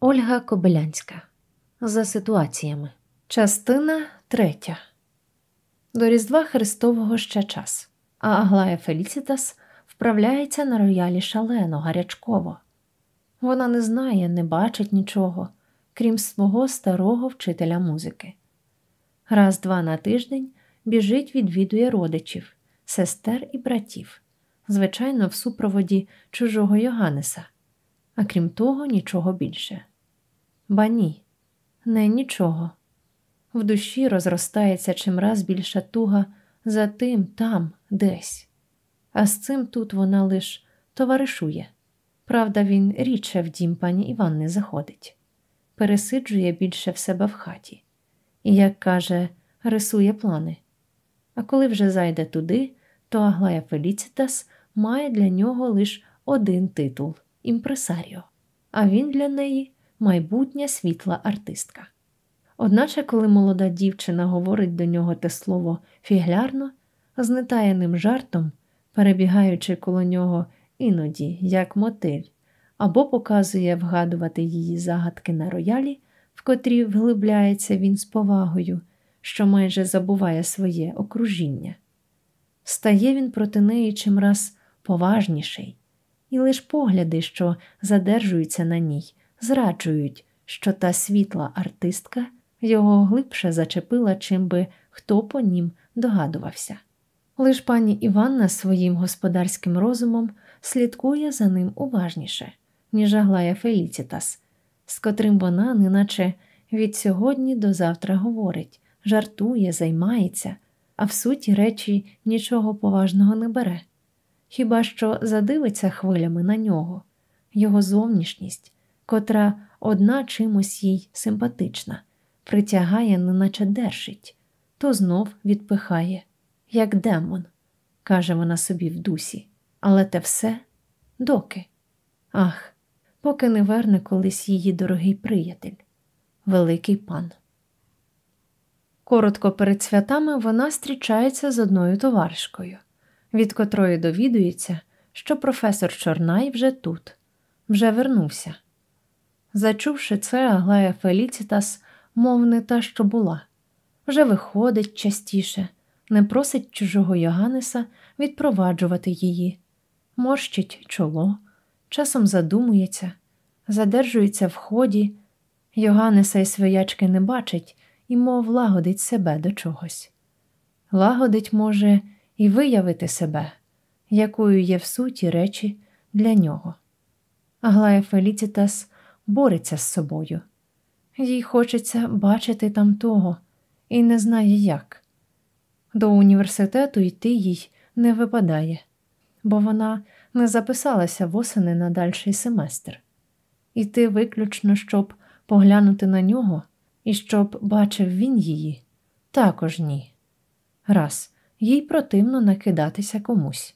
Ольга Кобилянська. За ситуаціями. Частина третя. До Різдва Христового ще час, а Аглая Феліцітас вправляється на роялі шалено, гарячково. Вона не знає, не бачить нічого, крім свого старого вчителя музики. Раз два на тиждень біжить, відвідує родичів, сестер і братів, звичайно, в супроводі чужого Йоганнеса, а крім того, нічого більше. Ба ні, не нічого. В душі розростається чимраз більша туга за тим там, десь, а з цим тут вона лиш товаришує. Правда, він рідше в дім пані Іванни заходить, пересиджує більше в себе в хаті і, як каже, рисує плани. А коли вже зайде туди, то Аглая Феліцітас має для нього лише один титул імпресаріо, а він для неї майбутня світла артистка. Одначе, коли молода дівчина говорить до нього те слово фіглярно, з нетаєним жартом, перебігаючи коло нього іноді, як мотиль, або показує вгадувати її загадки на роялі, в котрі вглибляється він з повагою, що майже забуває своє окружіння. Стає він проти неї чимраз поважніший, і лиш погляди, що задержуються на ній, зраджують, що та світла артистка його глибше зачепила, чим би хто по нім догадувався. Лиш пані Іванна своїм господарським розумом слідкує за ним уважніше, ніж Аглая Феліцітас, з котрим вона, неначе від сьогодні до завтра говорить, жартує, займається, а в суті речі нічого поважного не бере. Хіба що задивиться хвилями на нього, його зовнішність, котра одна чимось їй симпатична, притягає, неначе держить, то знов відпихає, як демон, каже вона собі в дусі, але те все доки. Ах, поки не верне колись її дорогий приятель, великий пан. Коротко перед святами вона зустрічається з одною товаришкою, від котрої довідується, що професор Чорнай вже тут, вже вернувся. Зачувши це, Аглая Феліцітас, мов не та, що була, вже виходить частіше, не просить чужого Йоганнеса відпроваджувати її, морщить чоло, часом задумується, задержується в ході. Йоганнеса і своячки не бачить і, мов лагодить себе до чогось. Лагодить може і виявити себе, якою є в суті речі для нього. Аглая Феліцітас бореться з собою. Їй хочеться бачити там того і не знає як. До університету йти їй не випадає, бо вона не записалася восени на дальший семестр. Іти виключно, щоб поглянути на нього і щоб бачив він її, також ні. Раз, їй противно накидатися комусь.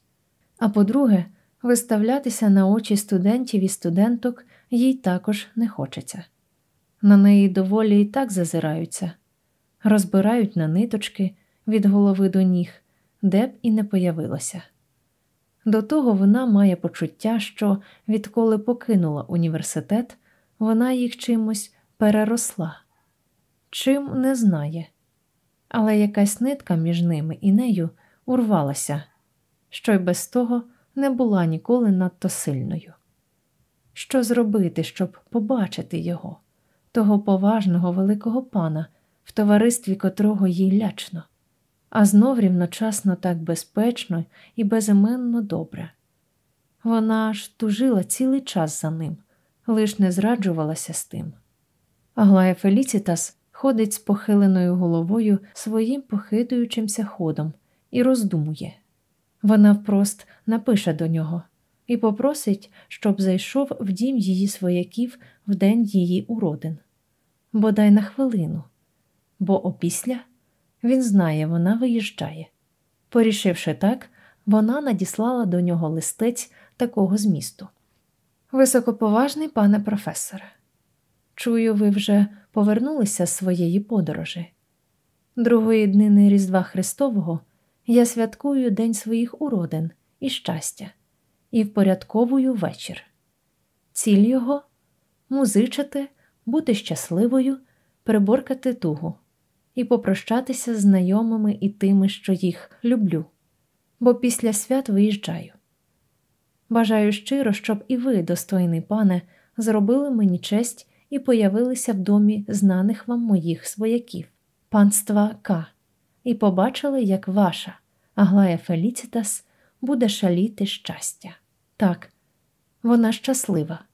А по-друге, виставлятися на очі студентів і студенток їй також не хочеться. На неї доволі і так зазираються, розбирають на ниточки від голови до ніг, де б і не появилося. До того вона має почуття, що відколи покинула університет, вона їх чимось переросла, чим не знає, але якась нитка між ними і нею урвалася, що й без того не була ніколи надто сильною. Що зробити, щоб побачити його, того поважного великого пана, в товаристві котрого їй лячно, а знов рівночасно так безпечно і безіменно добре. Вона ж тужила цілий час за ним, лиш не зраджувалася з тим. Аглая Феліцітас ходить з похиленою головою своїм похитуючимся ходом і роздумує. Вона впрост напише до нього і попросить, щоб зайшов в дім її свояків в день її уродин, бодай на хвилину, бо опісля він знає, вона виїжджає. Порішивши так, вона надіслала до нього листець такого змісту. Високоповажний пане професоре, чую, ви вже повернулися з своєї подорожі. Другої днини Різдва Христового я святкую День своїх уродин і щастя і впорядковую вечір. Ціль його музичити, бути щасливою, приборкати тугу і попрощатися з знайомими і тими, що їх люблю, бо після свят виїжджаю. Бажаю щиро, щоб і ви, достойний пане, зробили мені честь і появилися в домі знаних вам моїх свояків, панства К, і побачили, як ваша Аглая Феліцітас буде шаліти щастя. Так, вона щаслива,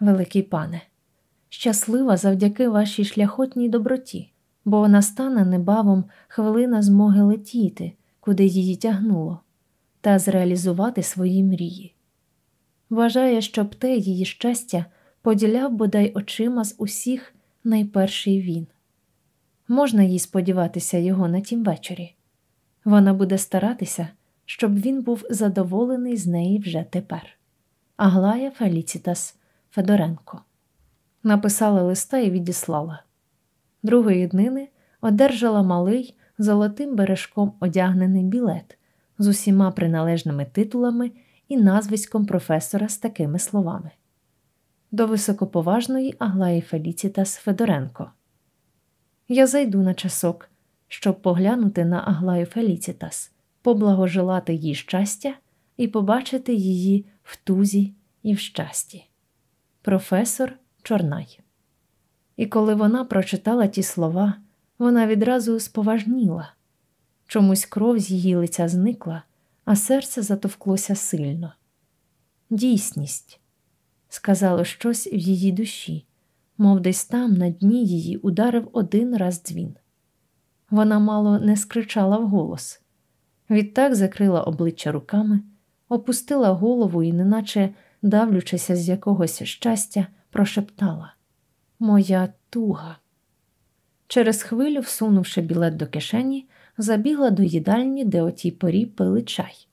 великий пане, щаслива завдяки вашій шляхотній доброті, бо настане небавом хвилина змоги летіти, куди її тягнуло, та зреалізувати свої мрії. Вважає, щоб те її щастя поділяв бодай очима з усіх найперший він. Можна їй сподіватися його на тім вечорі. Вона буде старатися, щоб він був задоволений з неї вже тепер. Аглая Феліцітас Федоренко написала листа і відіслала. Другої днини одержала малий золотим бережком одягнений білет з усіма приналежними титулами і назвиськом професора з такими словами до високоповажної Аглаї Феліцітас Федоренко. Я зайду на часок, щоб поглянути на Аглаю Феліцітас, поблагожелати їй щастя і побачити її в тузі і в щасті. Професор Чорнай. І коли вона прочитала ті слова, вона відразу споважніла. Чомусь кров з її лиця зникла, а серце затовклося сильно. Дійсність сказало щось в її душі, мов десь там на дні її ударив один раз дзвін. Вона мало не скричала вголос. Відтак закрила обличчя руками, опустила голову і, неначе давлючися з якогось щастя, прошептала Моя туга. Через хвилю, всунувши білет до кишені, забігла до їдальні, де о тій порі пили чай,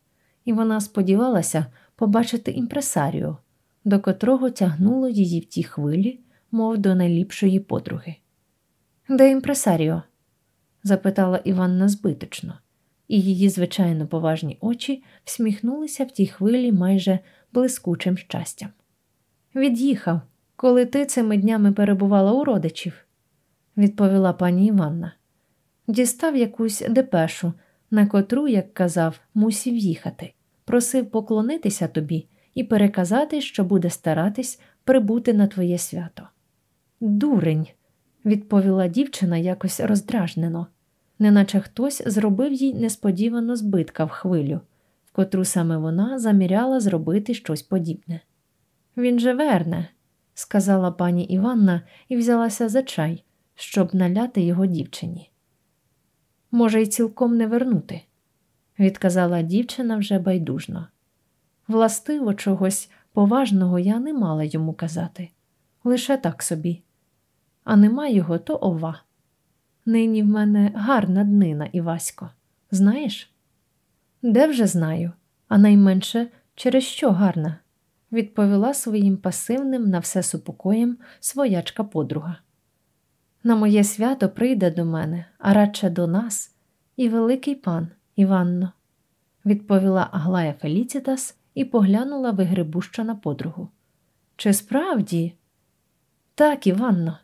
і вона сподівалася побачити імпресаріо, до котрого тягнуло її в ті хвилі, мов до найліпшої подруги. Де імпресаріо? запитала Іванна збиточно, і її звичайно поважні очі всміхнулися в тій хвилі майже блискучим щастям. Від'їхав, коли ти цими днями перебувала у родичів, відповіла пані Іванна. Дістав якусь депешу, на котру, як казав, мусів їхати, просив поклонитися тобі і переказати, що буде старатись прибути на твоє свято. Дурень, відповіла дівчина якось роздражнено, неначе хтось зробив їй несподівано збитка в хвилю, в котру саме вона заміряла зробити щось подібне. Він же верне, сказала пані Іванна і взялася за чай, щоб наляти його дівчині. Може, й цілком не вернути, відказала дівчина вже байдужно. Властиво, чогось поважного я не мала йому казати, лише так собі. А нема його, то ова. Нині в мене гарна днина, Івасько. Знаєш? Де вже знаю, а найменше через що гарна, відповіла своїм пасивним на все супокоєм своячка подруга. На моє свято прийде до мене, а радше до нас, і великий пан Іванно, відповіла Аглая Феліцітас і поглянула вигребуща на подругу. Чи справді? Так, Іванно,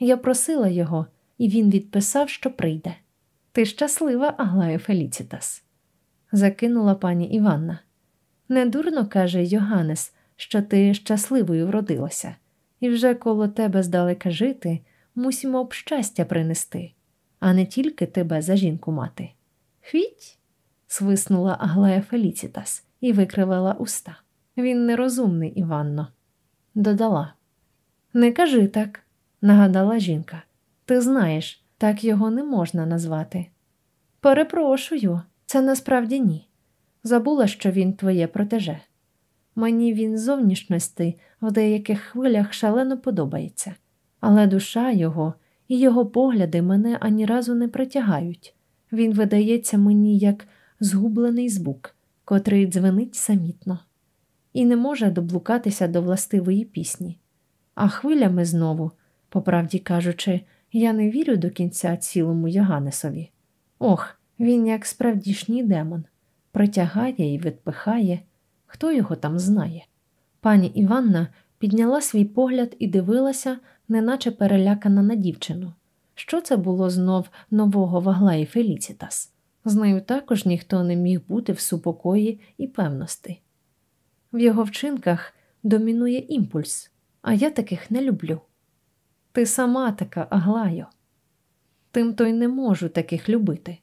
я просила його, і він відписав, що прийде. Ти щаслива, Аглая Феліцітас, закинула пані Іванна. Недурно каже Йоганнес, що ти щасливою вродилася, і вже коло тебе здалека жити мусимо б щастя принести, а не тільки тебе за жінку мати. Хвіть. свиснула Аглая Феліцітас і викривила уста. Він нерозумний, Іванно. Додала. Не кажи так, нагадала жінка. Ти знаєш, так його не можна назвати. Перепрошую, це насправді ні. Забула, що він твоє протеже. Мені він зовнішності в деяких хвилях шалено подобається але душа його і його погляди мене ані разу не притягають. Він видається мені як згублений звук, котрий дзвенить самітно, і не може доблукатися до властивої пісні. А хвилями знову, по правді кажучи, я не вірю до кінця цілому Йоганнесові. Ох, він, як справдішній демон, притягає і відпихає, хто його там знає. Пані Іванна підняла свій погляд і дивилася, неначе перелякана на дівчину. Що це було знов нового вагла і Феліцітас? З нею також ніхто не міг бути в супокої і певності. В його вчинках домінує імпульс, а я таких не люблю. Ти сама така, Аглайо. Тим то й не можу таких любити.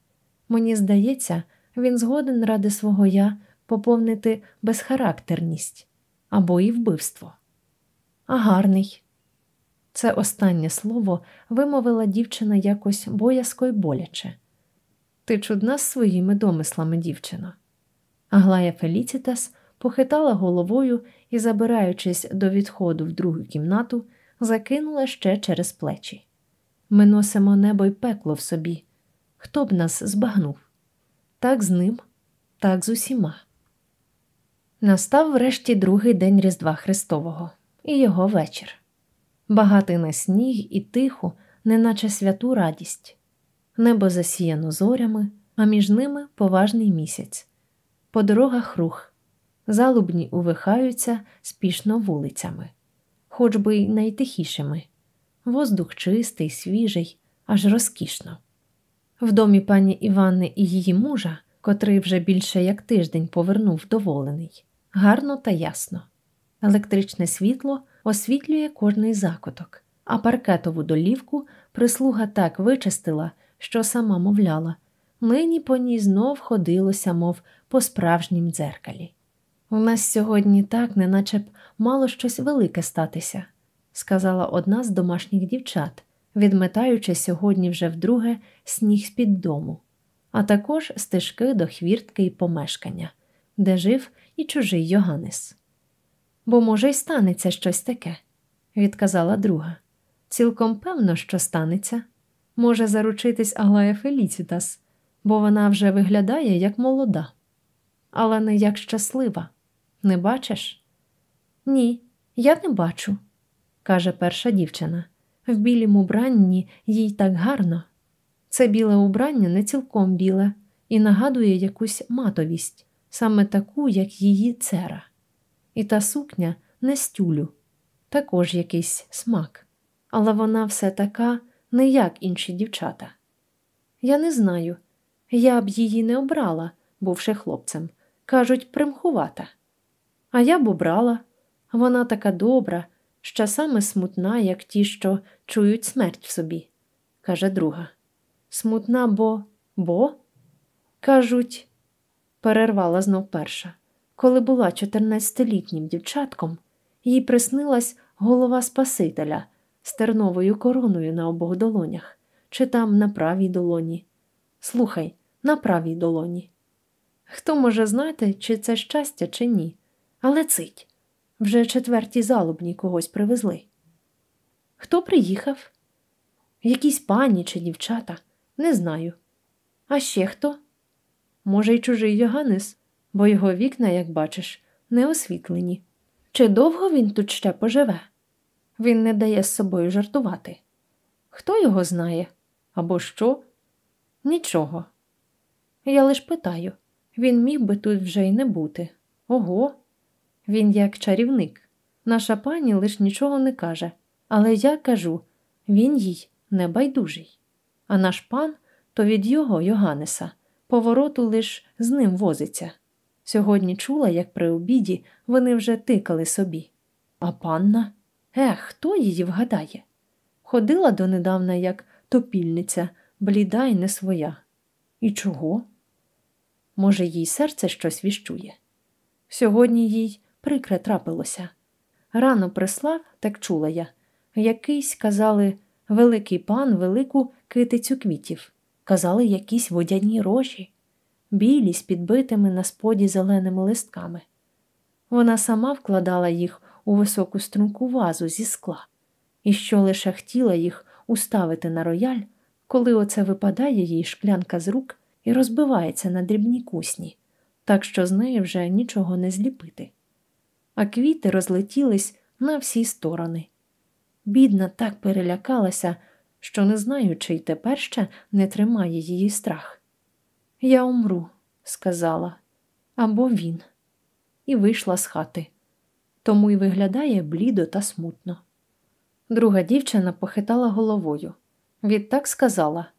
Мені здається, він згоден ради свого я поповнити безхарактерність або і вбивство. А гарний. Це останнє слово вимовила дівчина якось боязко й боляче. Ти чудна з своїми домислами, дівчина. Аглая Феліцітас похитала головою і, забираючись до відходу в другу кімнату, закинула ще через плечі. Ми носимо небо й пекло в собі. Хто б нас збагнув? Так з ним, так з усіма. Настав врешті другий день Різдва Христового і його вечір. Багатий на сніг і тиху, неначе святу радість. Небо засіяно зорями, а між ними поважний місяць. По дорогах рух, залубні увихаються спішно вулицями, хоч би й найтихішими. Воздух чистий, свіжий, аж розкішно. В домі пані Іванни і її мужа, котрий вже більше як тиждень повернув вдоволений, гарно та ясно. Електричне світло освітлює кожний закуток, а паркетову долівку прислуга так вичистила, що сама мовляла, нині по ній знов ходилося, мов по справжнім дзеркалі. У нас сьогодні так, неначе б мало щось велике статися, сказала одна з домашніх дівчат, відметаючи сьогодні вже вдруге сніг з під дому, а також стежки до хвіртки і помешкання, де жив і чужий Йоганнес. Бо, може, й станеться щось таке, відказала друга. Цілком певно, що станеться. Може заручитись Аглая Феліцітас, бо вона вже виглядає як молода, але не як щаслива. Не бачиш? Ні, я не бачу, каже перша дівчина. В білім убранні їй так гарно. Це біле убрання не цілком біле і нагадує якусь матовість, саме таку, як її цера. І та сукня не стюлю, також якийсь смак, але вона все така, не як інші дівчата. Я не знаю, я б її не обрала, бувши хлопцем. Кажуть, примхувата. А я б обрала. Вона така добра, що саме смутна, як ті, що чують смерть в собі, каже друга. Смутна, бо, бо? Кажуть, перервала знов перша. Коли була 14-літнім дівчатком, їй приснилась голова Спасителя з терновою короною на обох долонях, чи там на правій долоні. Слухай, на правій долоні. Хто може знати, чи це щастя, чи ні, але цить. Вже четверті залубні когось привезли. Хто приїхав? Якісь пані чи дівчата, не знаю. А ще хто? Може, й чужий Йоганнес, бо його вікна, як бачиш, не освітлені. Чи довго він тут ще поживе? Він не дає з собою жартувати. Хто його знає? Або що? Нічого. Я лиш питаю він міг би тут вже й не бути. Ого, він як чарівник. Наша пані лиш нічого не каже, але я кажу він їй не байдужий. А наш пан то від його, Йоганнеса, повороту лиш з ним возиться. Сьогодні чула, як при обіді вони вже тикали собі. А панна? Ех, хто її вгадає? Ходила донедавна, як топільниця, бліда й не своя. І чого? Може, їй серце щось віщує. Сьогодні їй прикре трапилося. Рано прислав, так чула я, якийсь, казали, великий пан велику китицю квітів, казали, якісь водяні рожі, білі з підбитими на споді зеленими листками. Вона сама вкладала їх у високу струнку вазу зі скла, і що лише хотіла їх уставити на рояль, коли оце випадає їй шклянка з рук і розбивається на дрібні кусні, так що з неї вже нічого не зліпити а квіти розлетілись на всі сторони. Бідна так перелякалася, що не знаю, чи й тепер ще не тримає її страх. Я умру, сказала, або він, і вийшла з хати. тому й виглядає блідо та смутно. Друга дівчина похитала головою. Відтак сказала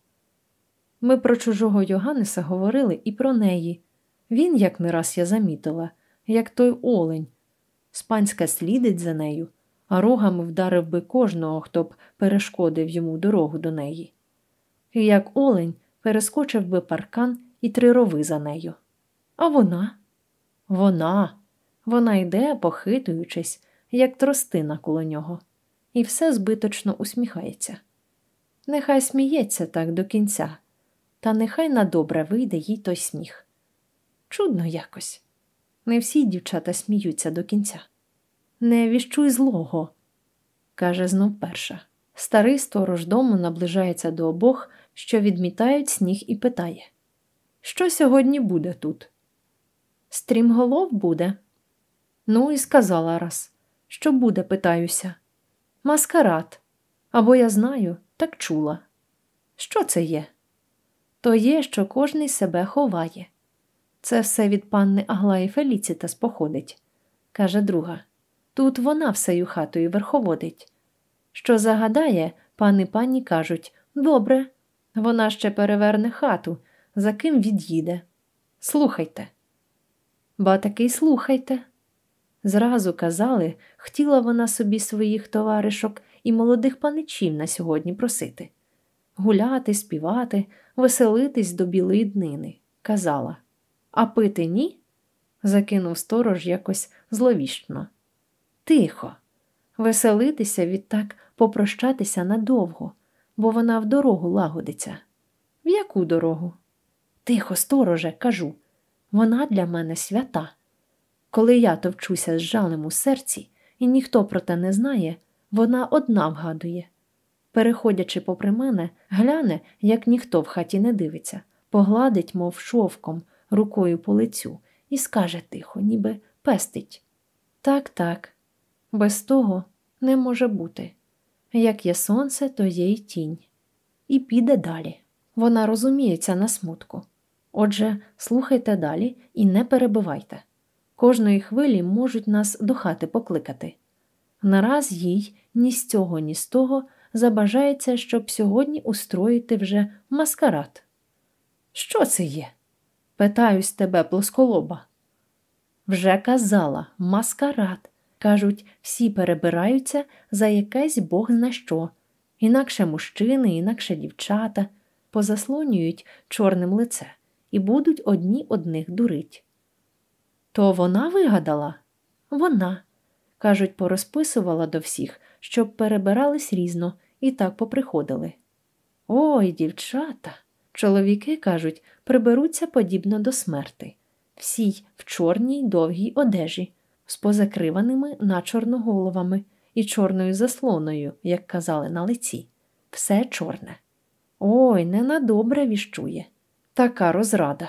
ми про чужого Йоганнеса говорили і про неї. Він, як не раз я замітила, як той олень. Спанська слідить за нею, а рогами вдарив би кожного, хто б перешкодив йому дорогу до неї. І як олень перескочив би паркан і три рови за нею. А вона? Вона. Вона йде, похитуючись, як тростина коло нього, і все збиточно усміхається. Нехай сміється так до кінця, та нехай на добре вийде їй той сміх. Чудно якось. Не всі дівчата сміються до кінця. Не віщуй злого, каже знов перша. Старий сторож дому наближається до обох, що відмітають сніг, і питає Що сьогодні буде тут? Стрімголов буде. Ну, і сказала раз. Що буде, питаюся. Маскарад. Або я знаю, так чула. Що це є? То є, що кожний себе ховає. Це все від панни Аглаї Феліцітас походить, каже друга. Тут вона всею хатою верховодить. Що загадає, пан і пані кажуть добре, вона ще переверне хату, за ким від'їде. Слухайте. Ба таки слухайте. Зразу казали, хотіла вона собі своїх товаришок і молодих паничів на сьогодні просити гуляти, співати, веселитись до білої днини. Казала. А пити ні? закинув сторож якось зловіщно. Тихо, веселитися відтак попрощатися надовго, бо вона в дорогу лагодиться. В яку дорогу? Тихо, стороже, кажу, вона для мене свята. Коли я товчуся з жалем у серці, і ніхто про те не знає, вона одна вгадує. Переходячи попри мене, гляне, як ніхто в хаті не дивиться, погладить, мов шовком, рукою по лицю, і скаже тихо, ніби пестить. Так, так, без того не може бути. Як є сонце, то є й тінь. І піде далі. Вона розуміється на смутку. Отже, слухайте далі і не перебивайте. Кожної хвилі можуть нас до хати покликати. Нараз їй ні з цього, ні з того забажається, щоб сьогодні устроїти вже маскарад. Що це є? Питаюсь тебе, плосколоба. Вже казала маскарад. Кажуть, всі перебираються за якесь бог зна що, інакше мужчини, інакше дівчата, позаслонюють чорним лице і будуть одні одних дурить. То вона вигадала? Вона. Кажуть, порозписувала до всіх, щоб перебирались різно і так поприходили. Ой, дівчата! Чоловіки, кажуть, приберуться подібно до смерти, всі в чорній довгій одежі, з позакриваними начорно головами і чорною заслоною, як казали на лиці. Все чорне. Ой, не на добре віщує. Така розрада.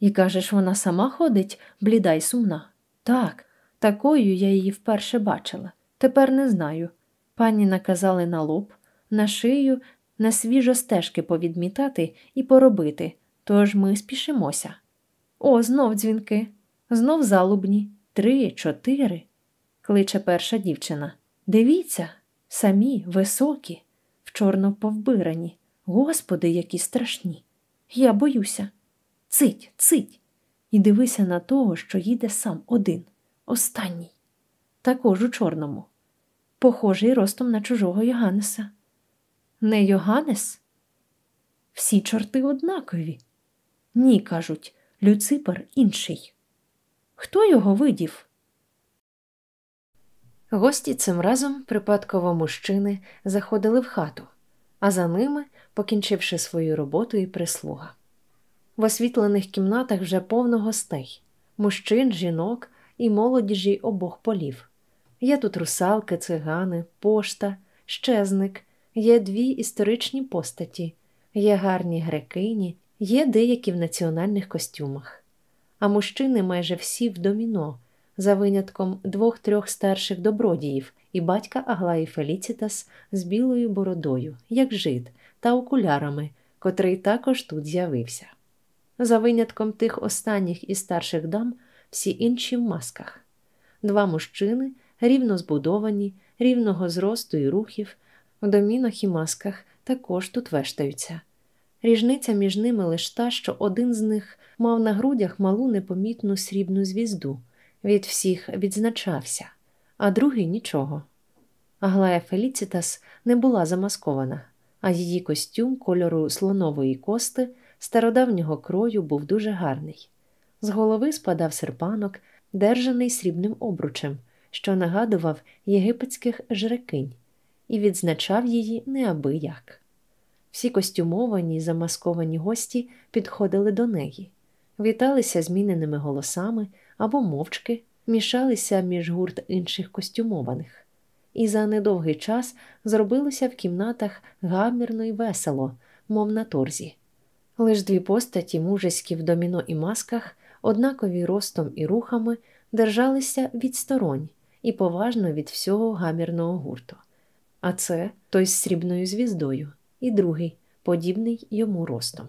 І кажеш, вона сама ходить, бліда й сумна. Так, такою я її вперше бачила. Тепер не знаю. Пані наказали на лоб, на шию, на свіжо стежки повідмітати і поробити, тож ми спішимося. О, знов дзвінки, знов залубні, три, чотири. кличе перша дівчина. Дивіться, самі, високі, в чорно повбирані. Господи, які страшні. Я боюся. Цить, цить. І дивися на того, що їде сам один, останній, також у чорному, похожий ростом на чужого Йоганнеса. Не Йоганнес? Всі чорти однакові. Ні, кажуть, Люципер інший. Хто його видів? Гості цим разом припадково мужчини заходили в хату, а за ними, покінчивши свою роботу і прислуга. В освітлених кімнатах вже повно гостей мужчин, жінок і молодіжі обох полів. Є тут русалки, цигани, пошта, щезник, є дві історичні постаті, є гарні грекині, є деякі в національних костюмах. А мужчини майже всі в доміно, за винятком двох-трьох старших добродіїв і батька Аглаї Феліцітас з білою бородою, як жид, та окулярами, котрий також тут з'явився. За винятком тих останніх і старших дам, всі інші в масках. два мужчини, рівно збудовані, рівного зросту і рухів, в домінах і масках також тут вештаються. Ріжниця між ними лиш та, що один з них мав на грудях малу непомітну срібну звізду, від всіх відзначався, а другий нічого. Аглая Феліцітас не була замаскована, а її костюм кольору слонової кости стародавнього крою був дуже гарний. З голови спадав серпанок, держаний срібним обручем, що нагадував єгипетських жрекинь, і відзначав її неабияк. Всі костюмовані й замасковані гості підходили до неї, віталися зміненими голосами або мовчки, мішалися між гурт інших костюмованих, і за недовгий час зробилося в кімнатах гамірно й весело, мов на торзі. Лиш дві постаті, мужеські в доміно і масках, однакові ростом і рухами, держалися відсторонь і поважно від всього гамірного гурту. А це той з срібною звіздою, і другий, подібний йому ростом.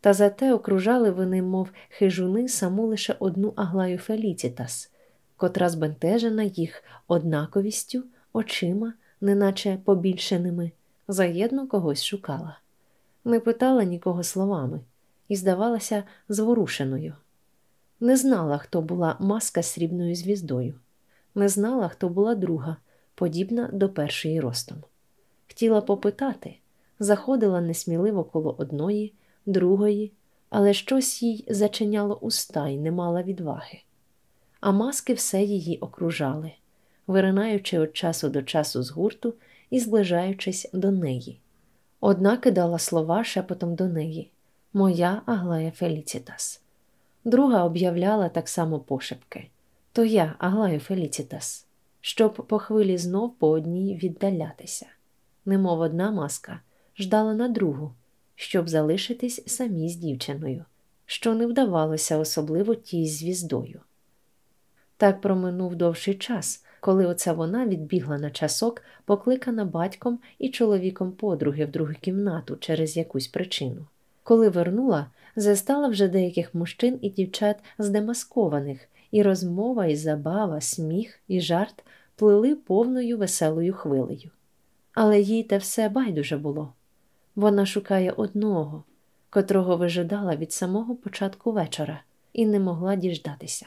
Та зате окружали вони, мов хижуни, саму лише одну Аглаю Феліцітас, котра збентежена їх однаковістю, очима, неначе побільшеними, заєдно когось шукала. Не питала нікого словами і здавалася зворушеною. Не знала, хто була маска з срібною звіздою, не знала, хто була друга, подібна до першої ростом. Хотіла попитати, заходила несміливо коло одної, другої, але щось їй зачиняло уста й не мала відваги. А маски все її окружали, виринаючи від часу до часу з гурту і зближаючись до неї. Одна кидала слова шепотом до неї Моя Аглая Феліцітас. Друга об'являла так само пошепки То я, Аглаю Феліцітас, щоб по хвилі знов по одній віддалятися. Немов одна маска ждала на другу, щоб залишитись самі з дівчиною, що не вдавалося особливо тій звіздою. Так проминув довший час, коли оця вона відбігла на часок, покликана батьком і чоловіком подруги в другу кімнату через якусь причину. Коли вернула, застала вже деяких мужчин і дівчат здемаскованих, і розмова, і забава, сміх, і жарт плили повною веселою хвилею. Але їй те все байдуже було. Вона шукає одного, котрого вижидала від самого початку вечора, і не могла діждатися.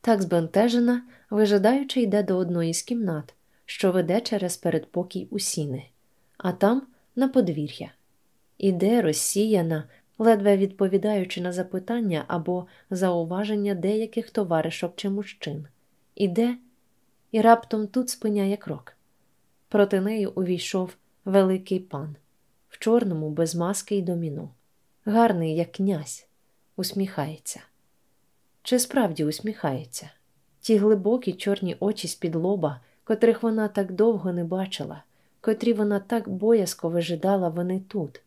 Так збентежена, вижидаючи, йде до одної з кімнат, що веде через передпокій у сіни, а там на подвір'я. Іде розсіяна, ледве відповідаючи на запитання або зауваження деяких товаришок чи мужчин. Іде і раптом тут спиняє крок. Проти неї увійшов великий пан в чорному, без маски й доміно, гарний, як князь, усміхається. Чи справді усміхається? Ті глибокі чорні очі з-під лоба, котрих вона так довго не бачила, котрі вона так боязко вижидала вони тут.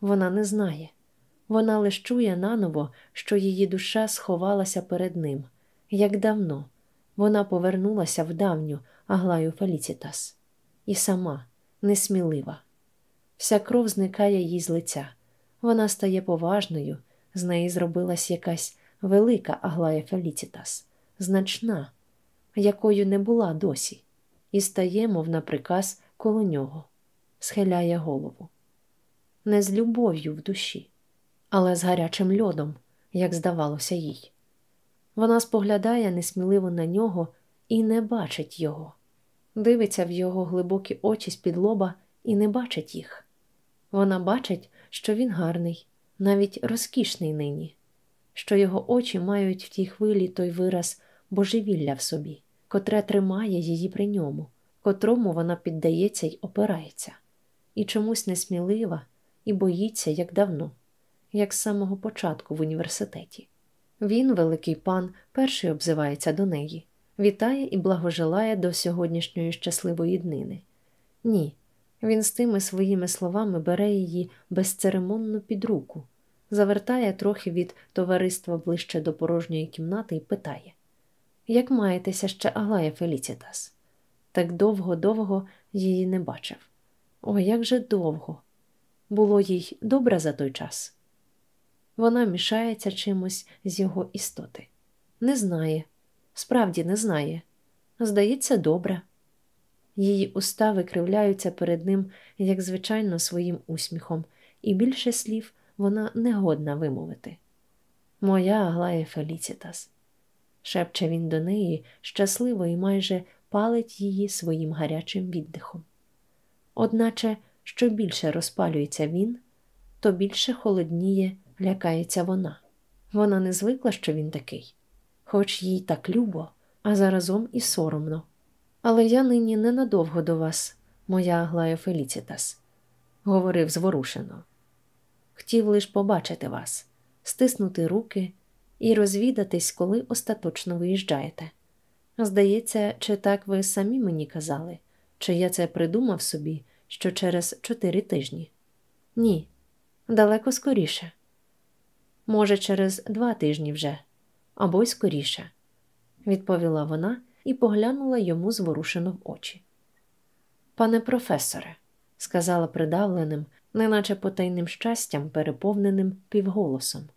Вона не знає. Вона лиш чує наново, що її душа сховалася перед ним, як давно. Вона повернулася в давню Аглаю Феліцітас, і сама несмілива. Вся кров зникає їй з лиця. Вона стає поважною, з неї зробилась якась велика Аглая Феліцітас, значна, якою не була досі, і стає, мов на приказ, коло нього, схиляє голову. Не з любов'ю в душі, але з гарячим льодом, як здавалося їй. Вона споглядає несміливо на нього і не бачить його, дивиться в його глибокі очі з-під лоба і не бачить їх. Вона бачить, що він гарний, навіть розкішний нині, що його очі мають в тій хвилі той вираз божевілля в собі, котре тримає її при ньому, котрому вона піддається й опирається, і чомусь несмілива і боїться, як давно, як з самого початку в університеті. Він, великий пан, перший обзивається до неї, вітає і благожелає до сьогоднішньої щасливої днини. Ні, він з тими своїми словами бере її безцеремонно під руку, завертає трохи від товариства ближче до порожньої кімнати і питає Як маєтеся ще Аглая Феліцітас? Так довго-довго її не бачив. О, як же довго! Було їй добре за той час. Вона мішається чимось з його істоти. Не знає, справді не знає, Здається, добре. Її уста викривляються перед ним, як звичайно, своїм усміхом, і більше слів вона не годна вимовити. Моя Аглая Феліцітас, шепче він до неї щасливо і майже палить її своїм гарячим віддихом. Одначе, що більше розпалюється він, то більше холодніє, лякається вона. Вона не звикла, що він такий, хоч їй так любо, а заразом і соромно. Але я нині ненадовго до вас, моя Аглая Феліцітас, говорив зворушено. Хотів лиш побачити вас, стиснути руки і розвідатись, коли остаточно виїжджаєте. Здається, чи так ви самі мені казали, чи я це придумав собі, що через чотири тижні? Ні, далеко скоріше. Може, через два тижні вже, або й скоріше, відповіла вона і поглянула йому зворушено в очі. Пане професоре, сказала придавленим, неначе потайним щастям, переповненим півголосом.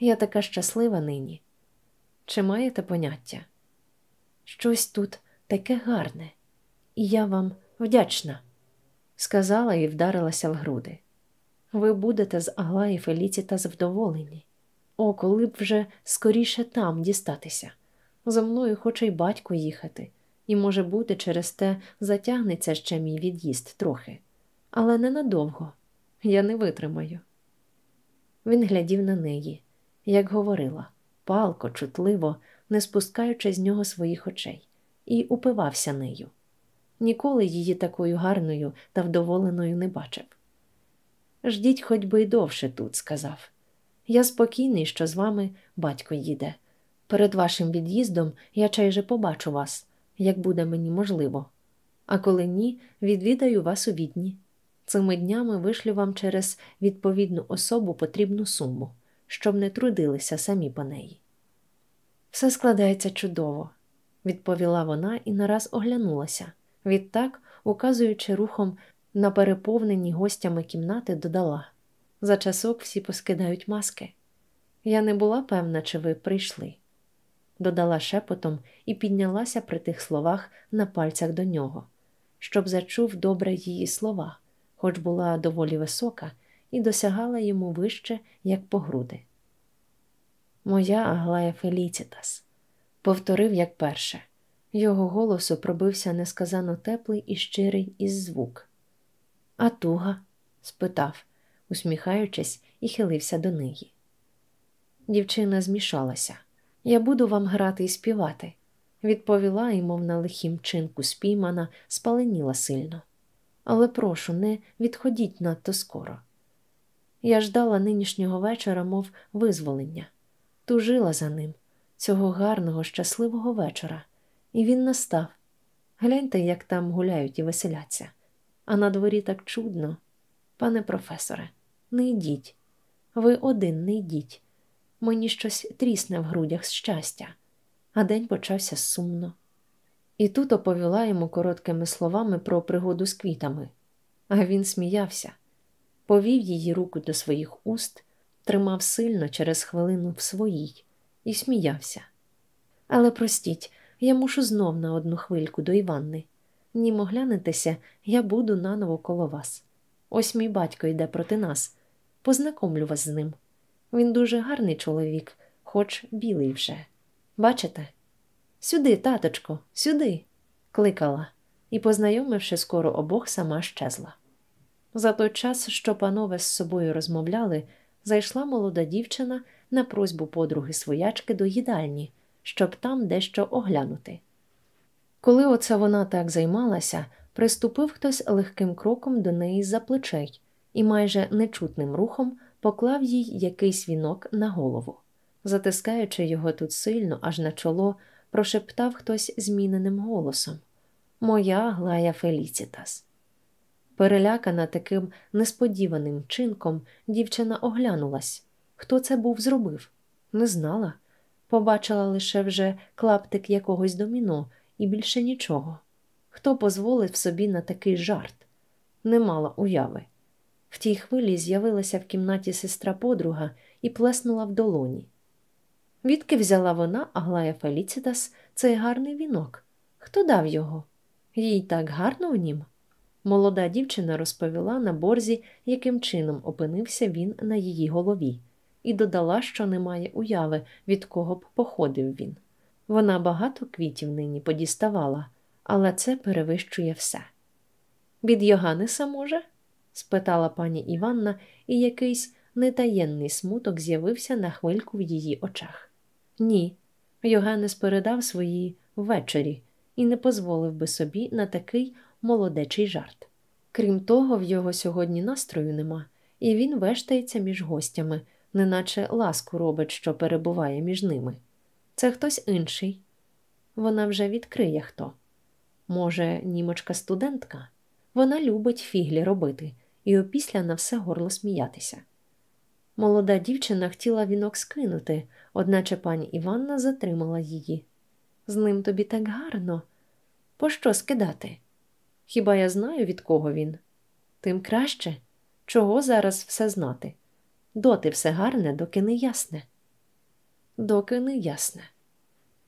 Я така щаслива нині. Чи маєте поняття? Щось тут таке гарне, і я вам вдячна, сказала і вдарилася в груди. Ви будете з Аглаї Феліціта задоволені. О, коли б вже скоріше там дістатися. За мною хоче й батько їхати, і, може бути, через те затягнеться ще мій від'їзд трохи, але ненадовго я не витримаю. Він глядів на неї, як говорила, палко, чутливо, не спускаючи з нього своїх очей, і упивався нею. Ніколи її такою гарною та вдоволеною не бачив. Ждіть хоч би й довше тут, сказав. Я спокійний, що з вами батько їде. Перед вашим від'їздом я чайже побачу вас, як буде мені можливо. А коли ні, відвідаю вас у відні. Цими днями вишлю вам через відповідну особу потрібну суму, щоб не трудилися самі по неї. Все складається чудово, відповіла вона і нараз оглянулася. Відтак, указуючи рухом на переповнені гостями кімнати, додала за часок всі поскидають маски. Я не була певна, чи ви прийшли додала шепотом і піднялася при тих словах на пальцях до нього, щоб зачув добре її слова, хоч була доволі висока, і досягала йому вище, як по груди. Моя Аглая Феліцітас, повторив як перше. Його голосу пробився несказано теплий і щирий із звук. А туга? спитав, усміхаючись, і хилився до неї. Дівчина змішалася. Я буду вам грати і співати, відповіла і, мов на лихім чинку спіймана, спаленіла сильно. Але прошу, не відходіть надто скоро. Я ждала нинішнього вечора, мов визволення, тужила за ним, цього гарного, щасливого вечора, і він настав. Гляньте, як там гуляють і веселяться. А на дворі так чудно. Пане професоре, не йдіть. Ви один не йдіть мені щось трісне в грудях з щастя, а день почався сумно. І тут оповіла йому короткими словами про пригоду з квітами, а він сміявся, повів її руку до своїх уст, тримав сильно через хвилину в своїй і сміявся. Але простіть, я мушу знов на одну хвильку до Іванни. Німо глянетеся, я буду наново коло вас. Ось мій батько йде проти нас. Познакомлю вас з ним. Він дуже гарний чоловік, хоч білий вже. Бачите? Сюди, таточко, сюди, кликала, і, познайомивши скоро обох, сама щезла. За той час, що панове з собою розмовляли, зайшла молода дівчина на просьбу подруги своячки до їдальні, щоб там дещо оглянути. Коли оце вона так займалася, приступив хтось легким кроком до неї за плечей і майже нечутним рухом поклав їй якийсь вінок на голову. Затискаючи його тут сильно, аж на чоло, прошептав хтось зміненим голосом Моя Глая Феліцітас. Перелякана таким несподіваним чинком, дівчина оглянулась. Хто це був зробив? Не знала. Побачила лише вже клаптик якогось доміно і більше нічого. Хто дозволив собі на такий жарт? Не мала уяви. В тій хвилі з'явилася в кімнаті сестра подруга і плеснула в долоні. Відки взяла вона, Аглая Феліцідас, цей гарний вінок? Хто дав його? Їй так гарно в нім. Молода дівчина розповіла на борзі, яким чином опинився він на її голові, і додала, що немає уяви, від кого б походив він. Вона багато квітів нині подіставала, але це перевищує все. Від Йоганнеса, може? спитала пані Іванна, і якийсь нетаєнний смуток з'явився на хвильку в її очах. Ні, Йоганнес передав свої ввечері і не дозволив би собі на такий молодечий жарт. Крім того, в його сьогодні настрою нема, і він вештається між гостями, неначе ласку робить, що перебуває між ними. Це хтось інший. Вона вже відкриє хто. Може, німочка студентка? Вона любить фіглі робити і опісля на все горло сміятися. Молода дівчина хотіла вінок скинути, одначе пані Іванна затримала її. З ним тобі так гарно. Пощо скидати? Хіба я знаю, від кого він? Тим краще, чого зараз все знати? Доти все гарне, доки не ясне. Доки не ясне,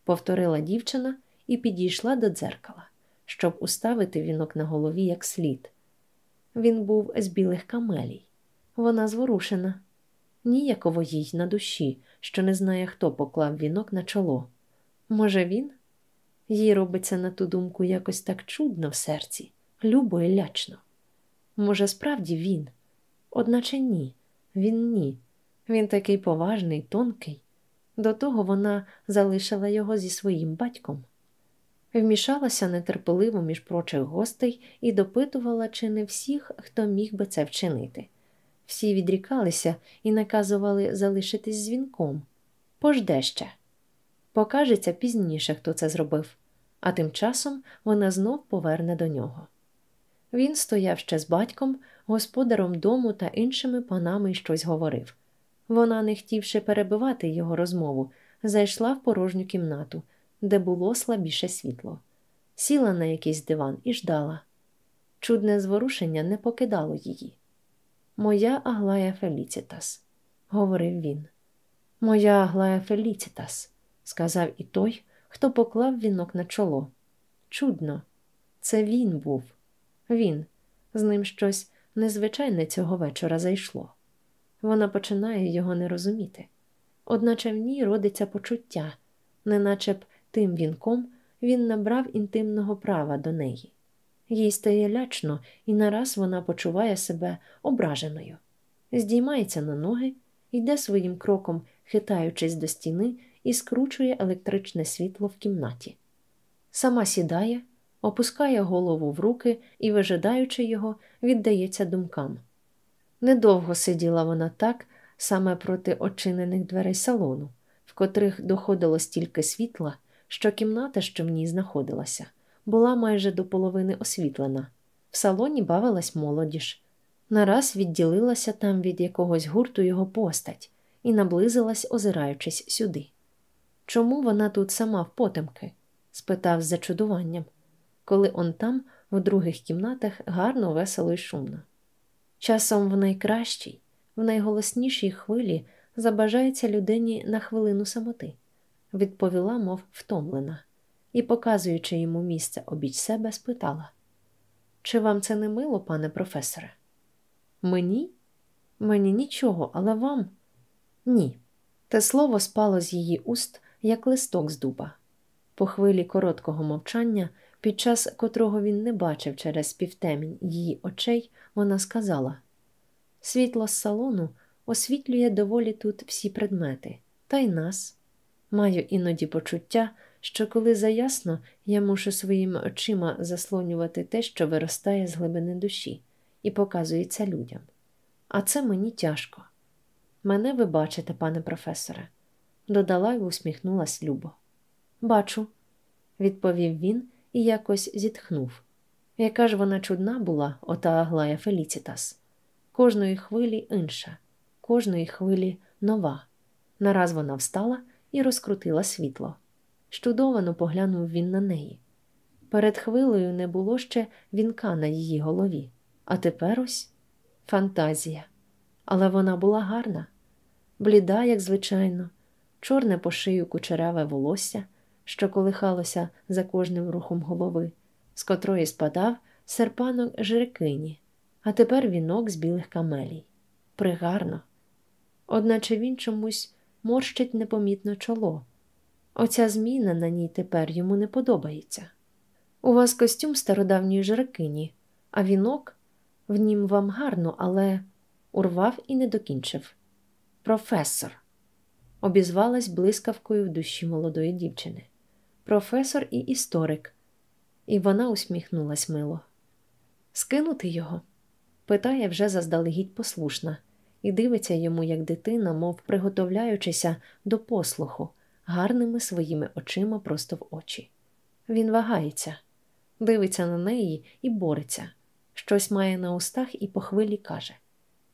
повторила дівчина і підійшла до дзеркала, щоб уставити вінок на голові як слід. Він був з білих камелій. Вона зворушена, ніяково їй на душі, що не знає, хто поклав вінок на чоло. Може, він? Їй робиться на ту думку якось так чудно в серці, любо і лячно. Може, справді він? Одначе ні, він ні. Він такий поважний, тонкий. До того вона залишила його зі своїм батьком. Вмішалася нетерпеливо між прочих гостей і допитувала, чи не всіх, хто міг би це вчинити. Всі відрікалися і наказували залишитись дзвінком. Пожде ще. Покажеться пізніше, хто це зробив, а тим часом вона знов поверне до нього. Він стояв ще з батьком, господаром дому та іншими панами й щось говорив. Вона, не хотівши перебивати його розмову, зайшла в порожню кімнату, де було слабіше світло, сіла на якийсь диван і ждала. Чудне зворушення не покидало її. Моя Аглая Феліцітас, говорив він. Моя Аглая Феліцітас, сказав і той, хто поклав вінок на чоло. Чудно, це він був. Він, з ним щось незвичайне цього вечора зайшло. Вона починає його не розуміти, одначе в ній родиться почуття, неначе б тим вінком він набрав інтимного права до неї. Їй стає лячно, і нараз вона почуває себе ображеною, здіймається на ноги, йде своїм кроком, хитаючись до стіни, і скручує електричне світло в кімнаті. Сама сідає, опускає голову в руки і, вижидаючи його, віддається думкам. Недовго сиділа вона так, саме проти очинених дверей салону, в котрих доходило стільки світла, що кімната, що в ній знаходилася, була майже до половини освітлена. В салоні бавилась молодіж. Нараз відділилася там від якогось гурту його постать і наблизилась, озираючись сюди. Чому вона тут сама в потемки? спитав з зачудуванням, коли он там, в других кімнатах, гарно, весело й шумно. Часом в найкращій, в найголоснішій хвилі забажається людині на хвилину самоти, відповіла, мов втомлена, і, показуючи йому місце обіч себе, спитала: Чи вам це не мило, пане професоре? Мені? Мені нічого, але вам? Ні. Те слово спало з її уст, як листок з дуба. По хвилі короткого мовчання, під час котрого він не бачив через півтемінь її очей, вона сказала: Світло з салону освітлює доволі тут всі предмети, та й нас. Маю іноді почуття, що коли заясно, я мушу своїми очима заслонювати те, що виростає з глибини душі, і показується людям. А це мені тяжко. Мене ви бачите, пане професоре, додала й усміхнулась Любо. Бачу, відповів він і якось зітхнув. Яка ж вона чудна була, ота Аглая Феліцітас. Кожної хвилі інша, кожної хвилі нова. Нараз вона встала і розкрутила світло. Щудовано поглянув він на неї. Перед хвилею не було ще вінка на її голові, а тепер ось фантазія. Але вона була гарна, бліда, як звичайно, чорне по шию кучеряве волосся, що колихалося за кожним рухом голови, з котрої спадав серпанок жрекині, а тепер вінок з білих камелій. Пригарно. Одначе він чомусь морщить непомітно чоло. Оця зміна на ній тепер йому не подобається. У вас костюм стародавньої жрекині, а вінок в нім вам гарно, але урвав і не докінчив. Професор, обізвалась блискавкою в душі молодої дівчини. Професор і історик. І вона усміхнулась мило. Скинути його? питає вже заздалегідь послушна, і дивиться йому, як дитина, мов приготовляючися до послуху, гарними своїми очима просто в очі. Він вагається, дивиться на неї і бореться, щось має на устах і по хвилі каже: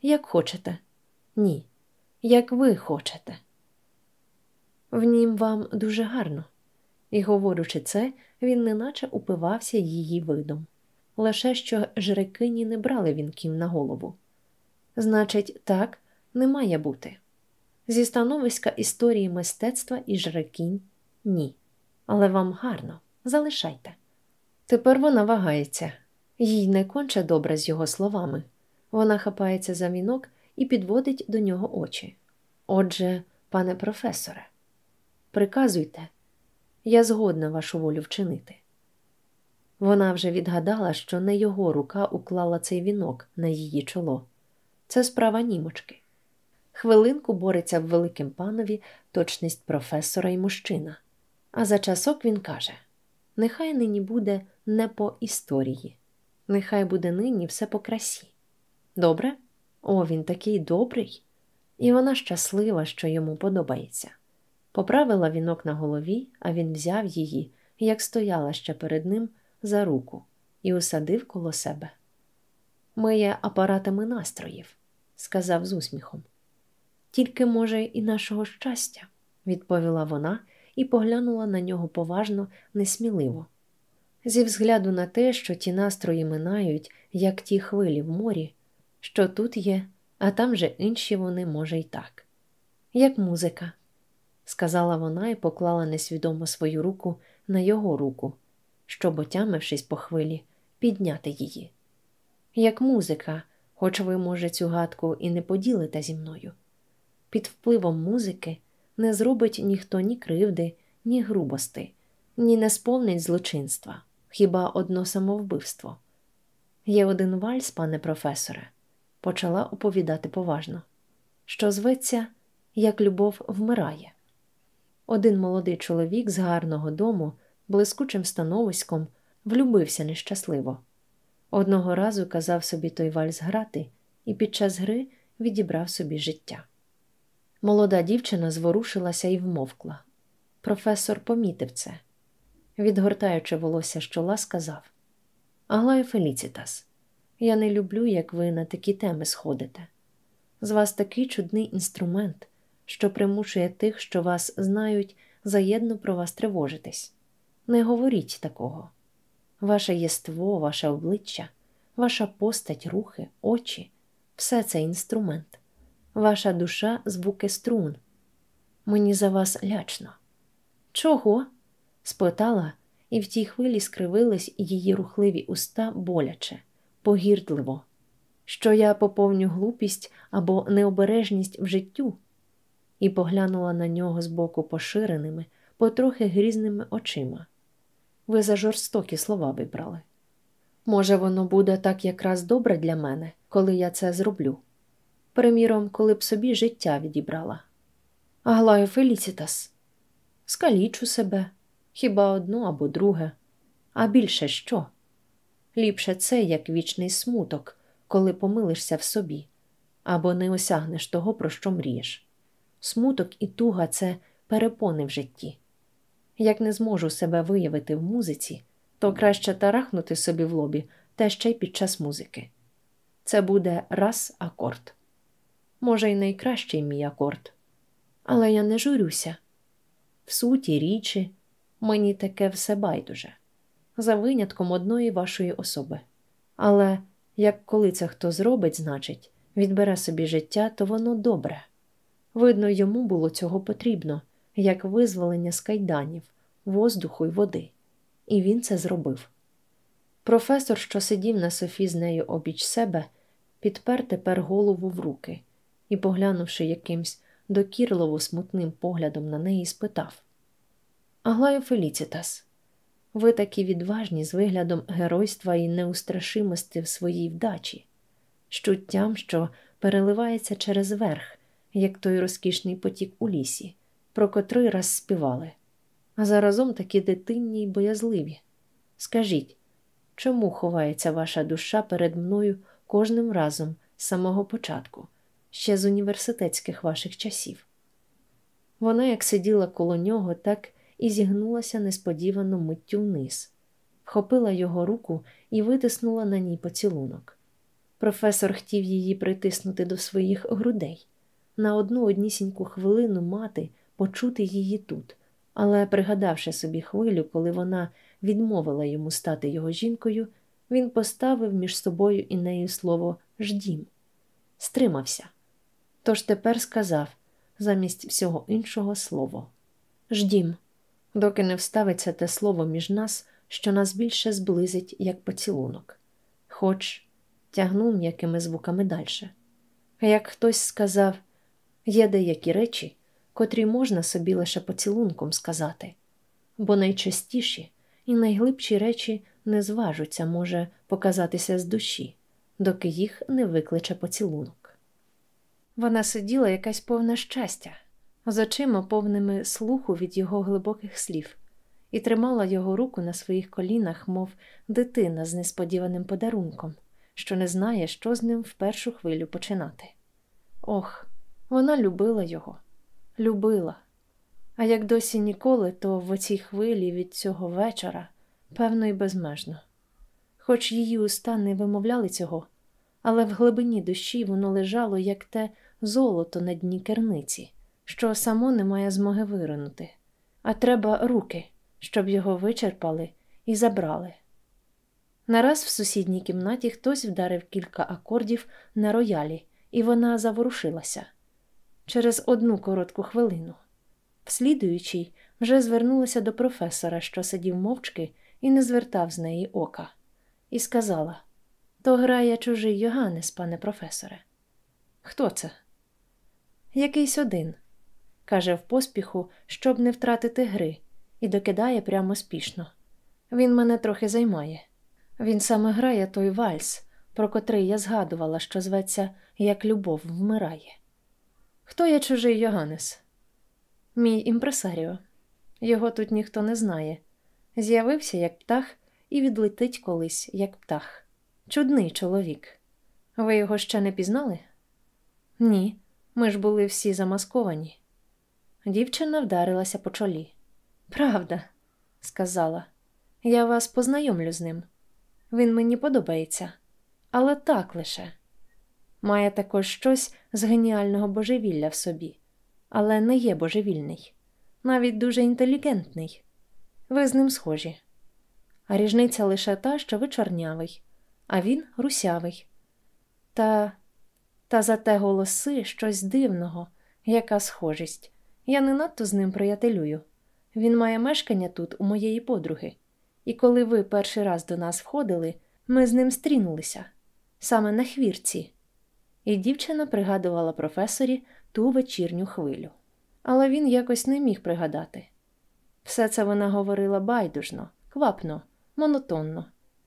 Як хочете? Ні, як ви хочете. В нім вам дуже гарно. І, говорячи це, він неначе упивався її видом, лише що жрекині не брали вінків на голову. Значить, так не має бути. Зі становиська історії мистецтва і жрекінь ні. Але вам гарно, залишайте. Тепер вона вагається, їй не конче добре з його словами. Вона хапається за вінок і підводить до нього очі. Отже, пане професоре, приказуйте, я згодна вашу волю вчинити. Вона вже відгадала, що не його рука уклала цей вінок на її чоло. Це справа німочки. Хвилинку бореться в великим панові точність професора і мужчина. А за часок він каже: Нехай нині буде не по історії, нехай буде нині все по красі. Добре? О, він такий добрий. І вона щаслива, що йому подобається. Поправила вінок на голові, а він взяв її, як стояла ще перед ним, за руку і усадив коло себе. Ми є апаратами настроїв, сказав з усміхом. Тільки, може, і нашого щастя, відповіла вона і поглянула на нього поважно, несміливо. Зі взгляду на те, що ті настрої минають, як ті хвилі в морі, що тут є, а там же інші вони, може, й так. Як музика, сказала вона і поклала несвідомо свою руку на його руку, щоб, отямившись по хвилі, підняти її. Як музика, хоч ви, може, цю гадку і не поділите зі мною. Під впливом музики не зробить ніхто ні кривди, ні грубости, ні не сповнить злочинства, хіба одно самовбивство. Є один вальс, пане професоре, почала оповідати поважно, що зветься, як любов вмирає. Один молодий чоловік з гарного дому, блискучим становиськом, влюбився нещасливо. Одного разу казав собі той вальс грати і під час гри відібрав собі життя. Молода дівчина зворушилася і вмовкла. Професор помітив це. Відгортаючи волосся з чола, сказав Аглаю Феліцітас, я не люблю, як ви на такі теми сходите. З вас такий чудний інструмент, що примушує тих, що вас знають, заєдно про вас тривожитись. Не говоріть такого. Ваше єство, ваше обличчя, ваша постать, рухи, очі все це інструмент, ваша душа звуки струн. Мені за вас лячно. Чого? спитала, і в тій хвилі скривились її рухливі уста боляче, погірдливо, що я поповню глупість або необережність в життю, і поглянула на нього збоку поширеними, потрохи грізними очима. Ви за жорстокі слова вибрали. Може, воно буде так якраз добре для мене, коли я це зроблю. Приміром, коли б собі життя відібрала. Аглаю Феліцітас, скалічу себе, хіба одно або друге, а більше що? Ліпше це, як вічний смуток, коли помилишся в собі, або не осягнеш того, про що мрієш. Смуток і туга це перепони в житті. Як не зможу себе виявити в музиці, то краще тарахнути собі в лобі та ще й під час музики. Це буде раз акорд. Може, й найкращий мій акорд. Але я не журюся. В суті, річі, мені таке все байдуже, за винятком одної вашої особи. Але як коли це хто зробить, значить, відбере собі життя, то воно добре. Видно, йому було цього потрібно, як визволення з кайданів, воздуху й води. І він це зробив. Професор, що сидів на софі з нею обіч себе, підпер тепер голову в руки і, поглянувши якимсь докірливо смутним поглядом на неї, спитав Аглаю Феліцітас, ви такі відважні з виглядом геройства і неустрашимості в своїй вдачі, з що переливається через верх, як той розкішний потік у лісі, про котрий раз співали, а заразом такі дитинні й боязливі. Скажіть, чому ховається ваша душа перед мною кожним разом з самого початку, ще з університетських ваших часів? Вона як сиділа коло нього, так і зігнулася несподівано миттю вниз, вхопила його руку і витиснула на ній поцілунок. Професор хотів її притиснути до своїх грудей, на одну однісіньку хвилину мати почути її тут, але, пригадавши собі хвилю, коли вона відмовила йому стати його жінкою, він поставив між собою і нею слово ждім, стримався. Тож тепер сказав замість всього іншого слово ждім, доки не вставиться те слово між нас, що нас більше зблизить, як поцілунок, хоч тягнув м'якими звуками далі. Як хтось сказав, є деякі речі, котрі можна собі лише поцілунком сказати, бо найчастіші і найглибші речі не зважуться, може показатися з душі, доки їх не викличе поцілунок. Вона сиділа якась повна щастя, з очима повними слуху від його глибоких слів, і тримала його руку на своїх колінах, мов дитина з несподіваним подарунком, що не знає, що з ним в першу хвилю починати. Ох, вона любила його, любила. А як досі ніколи, то в оцій хвилі від цього вечора, певно, і безмежно. Хоч її уста не вимовляли цього, але в глибині душі воно лежало, як те золото на дні керниці, що само не має змоги виринути, а треба руки, щоб його вичерпали і забрали. Нараз в сусідній кімнаті хтось вдарив кілька акордів на роялі, і вона заворушилася через одну коротку хвилину. В слідуючій вже звернулася до професора, що сидів мовчки і не звертав з неї ока, і сказала то грає чужий Йоганнес, пане професоре. Хто це? Якийсь один, каже в поспіху, щоб не втратити гри, і докидає прямо спішно. Він мене трохи займає. Він саме грає той вальс, про котрий я згадувала, що зветься Як любов вмирає. Хто є чужий Йоганнес? Мій імпресаріо. Його тут ніхто не знає. З'явився як птах і відлетить колись, як птах. Чудний чоловік. Ви його ще не пізнали? Ні, ми ж були всі замасковані. Дівчина вдарилася по чолі. Правда, сказала, я вас познайомлю з ним. Він мені подобається, але так лише. Має також щось з геніального божевілля в собі, але не є божевільний, навіть дуже інтелігентний. Ви з ним схожі. А ріжниця лише та, що ви чорнявий, а він русявий. Та та зате голоси щось дивного, яка схожість. Я не надто з ним приятелюю. Він має мешкання тут, у моєї подруги, і коли ви перший раз до нас входили, ми з ним стрінулися саме на хвірці. І дівчина пригадувала професорі ту вечірню хвилю. Але він якось не міг пригадати. Все це вона говорила байдужно, квапно, монотонно,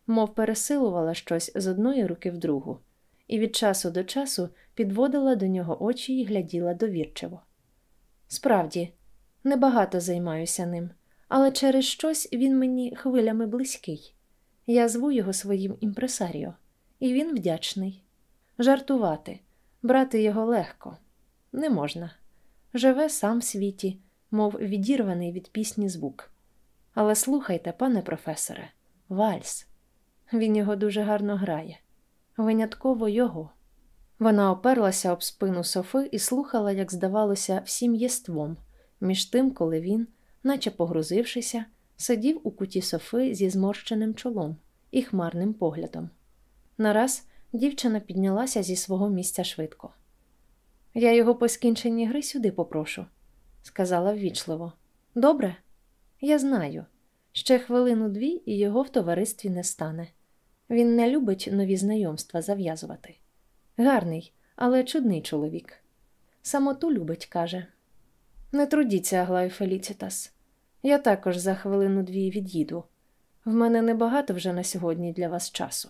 мов пересилувала щось з одної руки в другу, і від часу до часу підводила до нього очі і гляділа довірчиво. Справді, небагато займаюся ним, але через щось він мені хвилями близький. Я зву його своїм імпресаріо, і він вдячний. Жартувати, брати його легко, не можна. Живе сам в світі, мов відірваний від пісні звук. Але слухайте, пане професоре, вальс. Він його дуже гарно грає, винятково його. Вона оперлася об спину Софи і слухала, як здавалося, всім єством, між тим, коли він, наче погрузившися, сидів у куті Софи зі зморщеним чолом і хмарним поглядом. Нараз дівчина піднялася зі свого місця швидко. Я його по скінченні гри сюди попрошу, сказала ввічливо. Добре, Я знаю. Ще хвилину дві і його в товаристві не стане. Він не любить нові знайомства зав'язувати. Гарний, але чудний чоловік. Самоту любить, каже. Не трудіться, Аглаю Феліцітас. Я також за хвилину дві від'їду. В мене небагато вже на сьогодні для вас часу.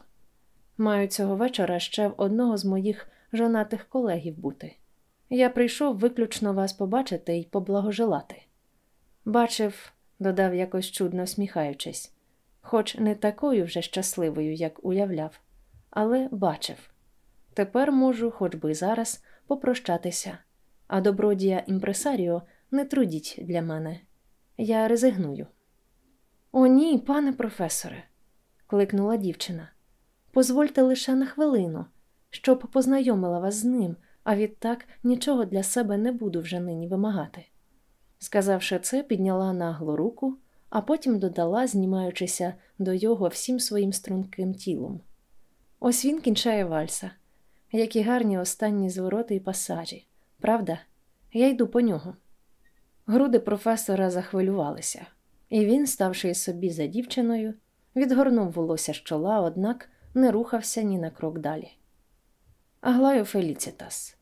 Маю цього вечора ще в одного з моїх жонатих колегів бути. Я прийшов виключно вас побачити і поблагожелати. Бачив, додав якось чудно всміхаючись, хоч не такою вже щасливою, як уявляв, але бачив. Тепер можу, хоч би зараз, попрощатися, а добродія імпресаріо не трудіть для мене. Я резигную. О, ні, пане професоре, кликнула дівчина. Позвольте лише на хвилину, щоб познайомила вас з ним, а відтак нічого для себе не буду вже нині вимагати. Сказавши це, підняла нагло руку, а потім додала, знімаючися до його всім своїм струнким тілом. Ось він кінчає вальса. Які гарні останні звороти і пасажі. Правда, я йду по нього. Груди професора захвилювалися, і він, ставши собі за дівчиною, відгорнув волосся з чола, однак не рухався ні на крок далі. Аглаю Феліцітас,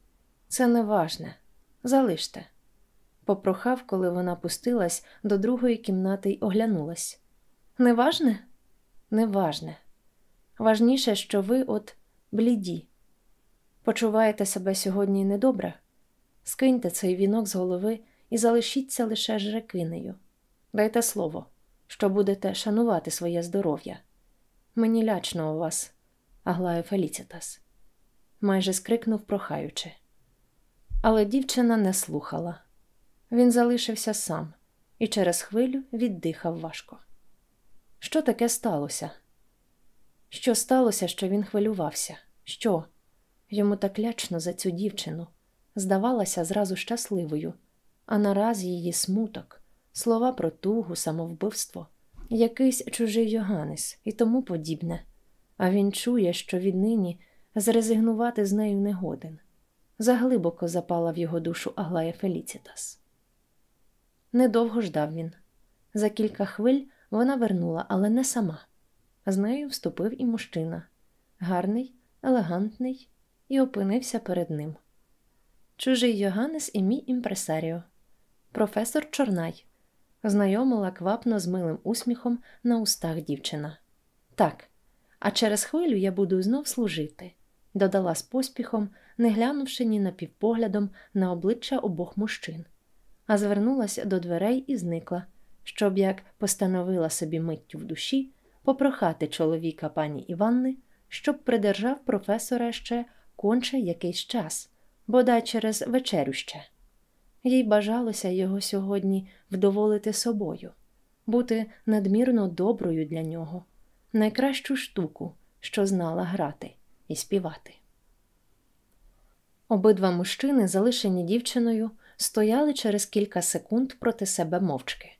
це не важне. Залиште. Попрохав, коли вона пустилась до другої кімнати й оглянулась. Неважне? Неважне. Важніше, що ви от бліді. Почуваєте себе сьогодні недобре? Скиньте цей вінок з голови і залишіться лише жрекинею. Дайте слово, що будете шанувати своє здоров'я. Мені лячно у вас, Аглаю Феліцітас, майже скрикнув, прохаючи. Але дівчина не слухала. Він залишився сам і через хвилю віддихав важко. Що таке сталося? Що сталося, що він хвилювався? Що? Йому так лячно за цю дівчину, здавалася зразу щасливою, а нараз її смуток, слова про тугу, самовбивство, якийсь чужий Йоганнес і тому подібне, а він чує, що віднині зрезигнувати з нею не годен. Заглибоко запала в його душу Аглая Феліцітас. Недовго ждав він. За кілька хвиль вона вернула, але не сама. З нею вступив і мужчина гарний, елегантний, і опинився перед ним. Чужий Йоганнес і мій імпресаріо, професор Чорнай, знайомила квапно з милим усміхом на устах дівчина. Так, а через хвилю я буду знов служити, додала з поспіхом, не глянувши ні напівпоглядом на обличчя обох мужчин, а звернулася до дверей і зникла, щоб, як постановила собі миттю в душі, попрохати чоловіка пані Іванни, щоб придержав професора ще конче якийсь час, бодай через вечерю ще. Їй бажалося його сьогодні вдоволити собою, бути надмірно доброю для нього, найкращу штуку, що знала грати і співати. Обидва мужчини, залишені дівчиною, стояли через кілька секунд проти себе мовчки.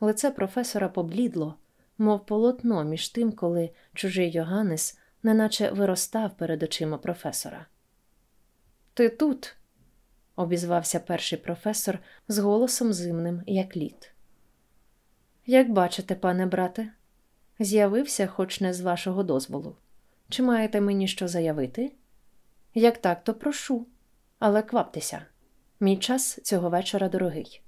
Лице професора поблідло, мов полотно між тим, коли чужий Йоганнес неначе виростав перед очима професора. Ти тут, обізвався перший професор з голосом зимним, як лід. Як бачите, пане брате, з'явився, хоч не з вашого дозволу. Чи маєте мені що заявити? Як так, то прошу, але кваптеся. Мій час цього вечора дорогий.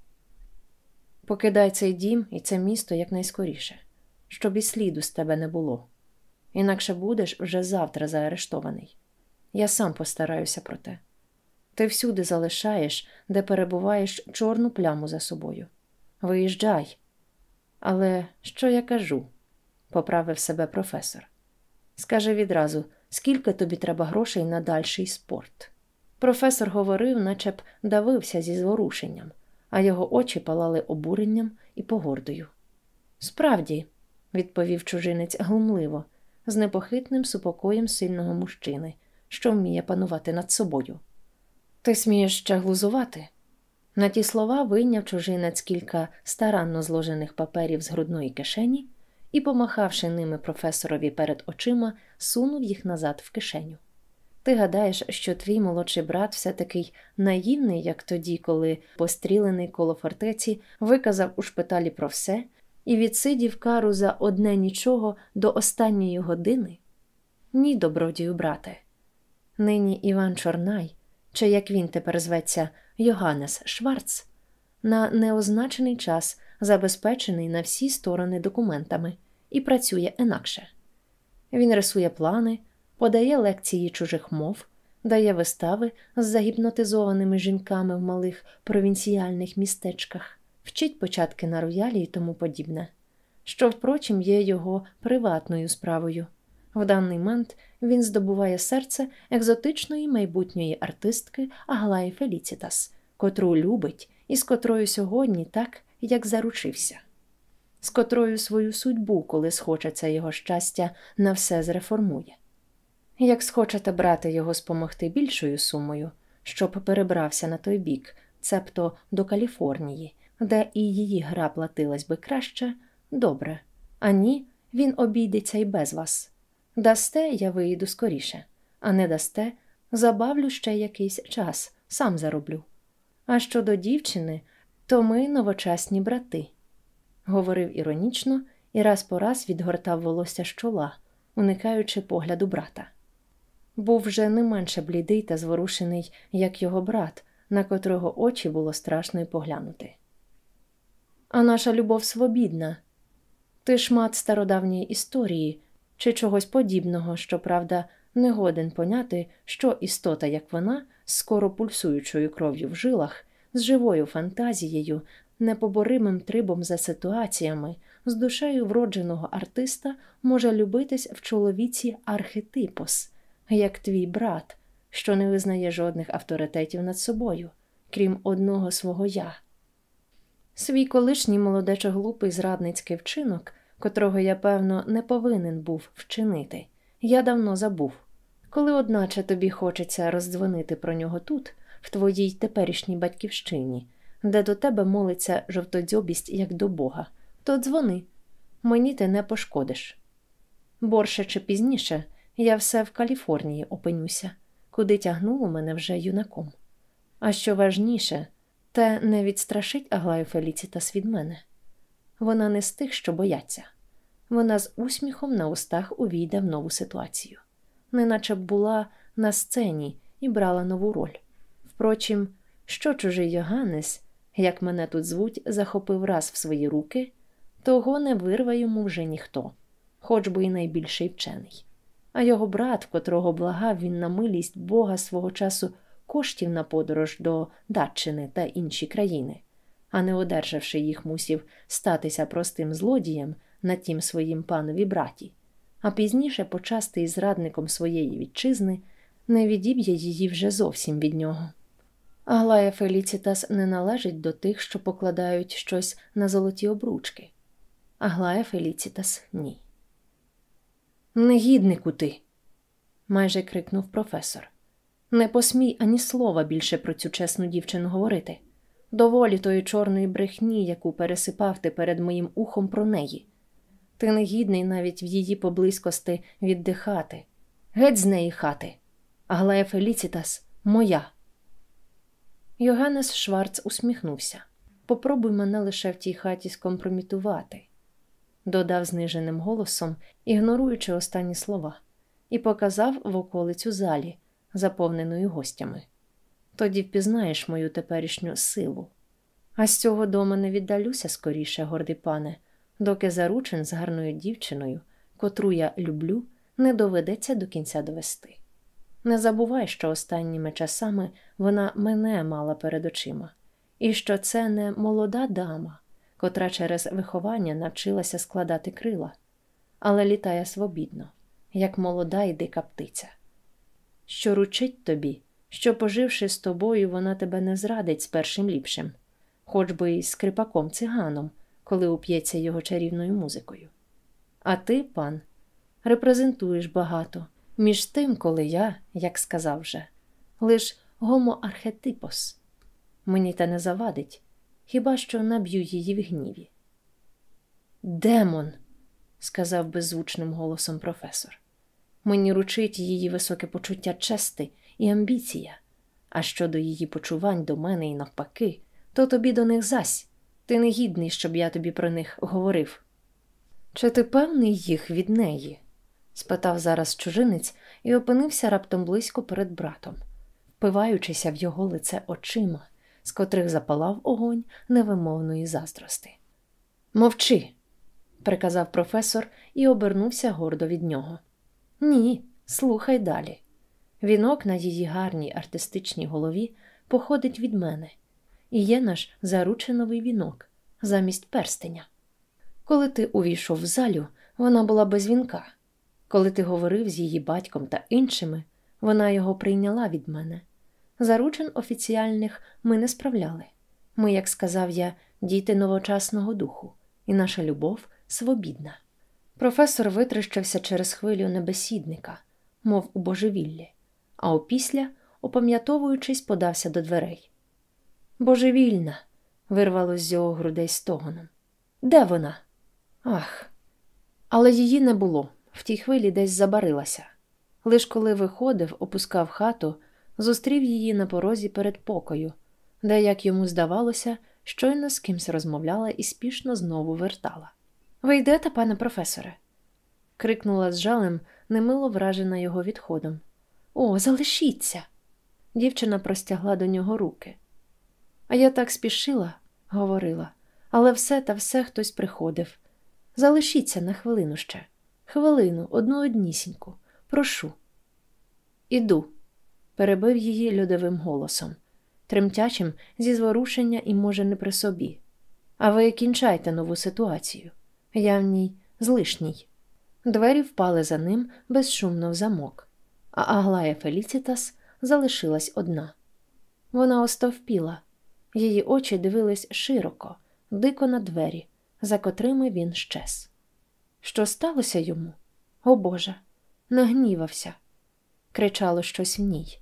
Покидай цей дім і це місто якнайскоріше, щоб і сліду з тебе не було. Інакше будеш вже завтра заарештований. Я сам постараюся про те. Ти всюди залишаєш, де перебуваєш чорну пляму за собою. Виїжджай. Але що я кажу? поправив себе професор. Скажи відразу, скільки тобі треба грошей на дальший спорт. Професор говорив, наче б давився зі зворушенням, а його очі палали обуренням і погордою. Справді, відповів чужинець глумливо, з непохитним супокоєм сильного мужчини, що вміє панувати над собою. Ти смієш ще глузувати? На ті слова вийняв чужинець кілька старанно зложених паперів з грудної кишені і, помахавши ними професорові перед очима, сунув їх назад в кишеню. Ти гадаєш, що твій молодший брат все такий наївний, як тоді, коли, пострілений коло фортеці, виказав у шпиталі про все, і відсидів кару за одне нічого до останньої години? Ні, добродію, брате. Нині Іван Чорнай, чи як він тепер зветься Йоганнес Шварц, на неозначений час забезпечений на всі сторони документами і працює інакше. Він рисує плани, подає лекції чужих мов, дає вистави з загіпнотизованими жінками в малих провінціальних містечках, вчить початки на роялі і тому подібне, що, впрочем, є його приватною справою. В даний момент він здобуває серце екзотичної майбутньої артистки Аглаї Феліцітас, котру любить і з котрою сьогодні так, як заручився, з котрою свою судьбу, коли схочеться його щастя, на все зреформує. Як схочете брати його спомогти більшою сумою, щоб перебрався на той бік, цебто до Каліфорнії, де і її гра платилась би краще, добре, а ні, він обійдеться й без вас. Дасте, я виїду скоріше, а не дасте, забавлю ще якийсь час, сам зароблю. А щодо дівчини, то ми новочасні брати, говорив іронічно і раз по раз відгортав волосся з чола, уникаючи погляду брата. Був вже не менше блідий та зворушений, як його брат, на котрого очі було страшно й поглянути. А наша любов свобідна, ти шмат стародавньої історії чи чогось подібного, що, правда, не годен поняти, що істота, як вона, з скоро пульсуючою кров'ю в жилах, з живою фантазією, непоборимим трибом за ситуаціями, з душею вродженого артиста може любитись в чоловіці архетипос, як твій брат, що не визнає жодних авторитетів над собою, крім одного свого я. Свій колишній молодечо глупий зрадницький вчинок котрого я, певно, не повинен був вчинити, я давно забув. Коли, одначе, тобі хочеться роздзвонити про нього тут, в твоїй теперішній батьківщині, де до тебе молиться жовтодзьобість, як до Бога, то дзвони, мені ти не пошкодиш. Борше чи пізніше я все в Каліфорнії опинюся, куди тягнуло мене вже юнаком. А що важніше, те не відстрашить Аглаю Феліцітас від мене. Вона не з тих, що бояться. Вона з усміхом на устах увійде в нову ситуацію, неначе б була на сцені і брала нову роль. Впрочем, що чужий Йоганнес, як мене тут звуть, захопив раз в свої руки, того не вирве йому вже ніхто, хоч би і найбільший вчений. А його брат, котрого благав він на милість Бога свого часу коштів на подорож до Датчини та інші країни а не одержавши їх, мусів статися простим злодієм на тім своїм панові браті, а пізніше почасти із зрадником своєї вітчизни, не відіб'є її вже зовсім від нього. Аглая Феліцітас не належить до тих, що покладають щось на золоті обручки. Аглая Феліцітас ні. Негіднику ти. майже крикнув професор. Не посмій ані слова більше про цю чесну дівчину говорити доволі тої чорної брехні, яку пересипав ти перед моїм ухом про неї. Ти не гідний навіть в її поблизькости віддихати. Геть з неї хати. Аглая Феліцітас моя. Йоганнес Шварц усміхнувся. Попробуй мене лише в тій хаті скомпромітувати, додав зниженим голосом, ігноруючи останні слова, і показав в околицю залі, заповненою гостями тоді впізнаєш мою теперішню силу. А з цього дома не віддалюся скоріше, гордий пане, доки заручен з гарною дівчиною, котру я люблю, не доведеться до кінця довести. Не забувай, що останніми часами вона мене мала перед очима, і що це не молода дама, котра через виховання навчилася складати крила, але літає свобідно, як молода і дика птиця. Що ручить тобі, що, поживши з тобою, вона тебе не зрадить з першим ліпшим, хоч би й скрипаком циганом, коли уп'ється його чарівною музикою. А ти, пан, репрезентуєш багато, між тим, коли я, як сказав вже, лиш гомоархетипос. Мені те не завадить, хіба що наб'ю її в гніві. Демон, сказав беззвучним голосом професор. Мені ручить її високе почуття чести і амбіція. А щодо її почувань до мене і навпаки, то тобі до них зась. Ти не гідний, щоб я тобі про них говорив. Чи ти певний їх від неї? спитав зараз чужинець і опинився раптом близько перед братом, впиваючися в його лице очима, з котрих запалав огонь невимовної заздрости. Мовчи, приказав професор і обернувся гордо від нього. Ні, слухай далі. Вінок на її гарній артистичній голові походить від мене, і є наш зарученовий вінок замість перстеня. Коли ти увійшов в залю, вона була без вінка. Коли ти говорив з її батьком та іншими, вона його прийняла від мене. Заручин офіціальних ми не справляли. Ми, як сказав я, діти новочасного духу, і наша любов свобідна. Професор витріщився через хвилю небесідника, мов у божевіллі, а опісля, опам'ятовуючись, подався до дверей. Божевільна, вирвалось з його грудей стогоном. Де вона? Ах. Але її не було, в тій хвилі десь забарилася. Лиш коли виходив, опускав хату, зустрів її на порозі перед покою, де, як йому здавалося, щойно з кимсь розмовляла і спішно знову вертала. Ви йдете, пане професоре? крикнула з жалем, немило вражена його відходом. О, залишіться. Дівчина простягла до нього руки. А я так спішила, говорила, але все та все хтось приходив. Залишіться на хвилину ще, хвилину, одну однісіньку, прошу. Іду, перебив її льодовим голосом, тремтячим зі зворушення і, може, не при собі. А ви кінчайте нову ситуацію. Я в ній злишній. Двері впали за ним безшумно в замок, а Аглая Феліцітас залишилась одна. Вона остовпіла, її очі дивились широко, дико на двері, за котрими він щез. Що сталося йому? О Боже, нагнівався, кричало щось в ній,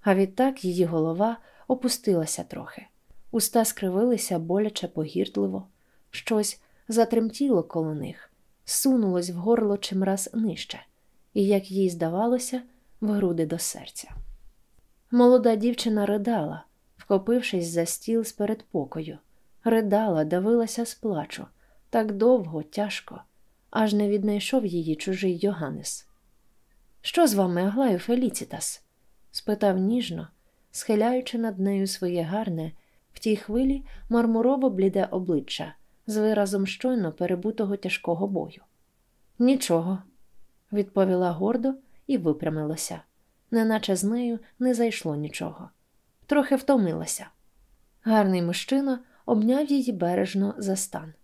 а відтак її голова опустилася трохи, уста скривилися боляче погірдливо, щось затремтіло коло них, сунулось в горло чимраз нижче, і, як їй здавалося, в груди до серця. Молода дівчина ридала, вкопившись за стіл з передпокою, ридала, давилася з плачу, так довго, тяжко, аж не віднайшов її чужий Йоганнес. Що з вами, Аглаю Феліцітас? спитав ніжно, схиляючи над нею своє гарне, в тій хвилі мармурово бліде обличчя з виразом щойно перебутого тяжкого бою. Нічого, відповіла гордо і випрямилася, неначе з нею не зайшло нічого. Трохи втомилася. Гарний мужчина обняв її бережно за стан.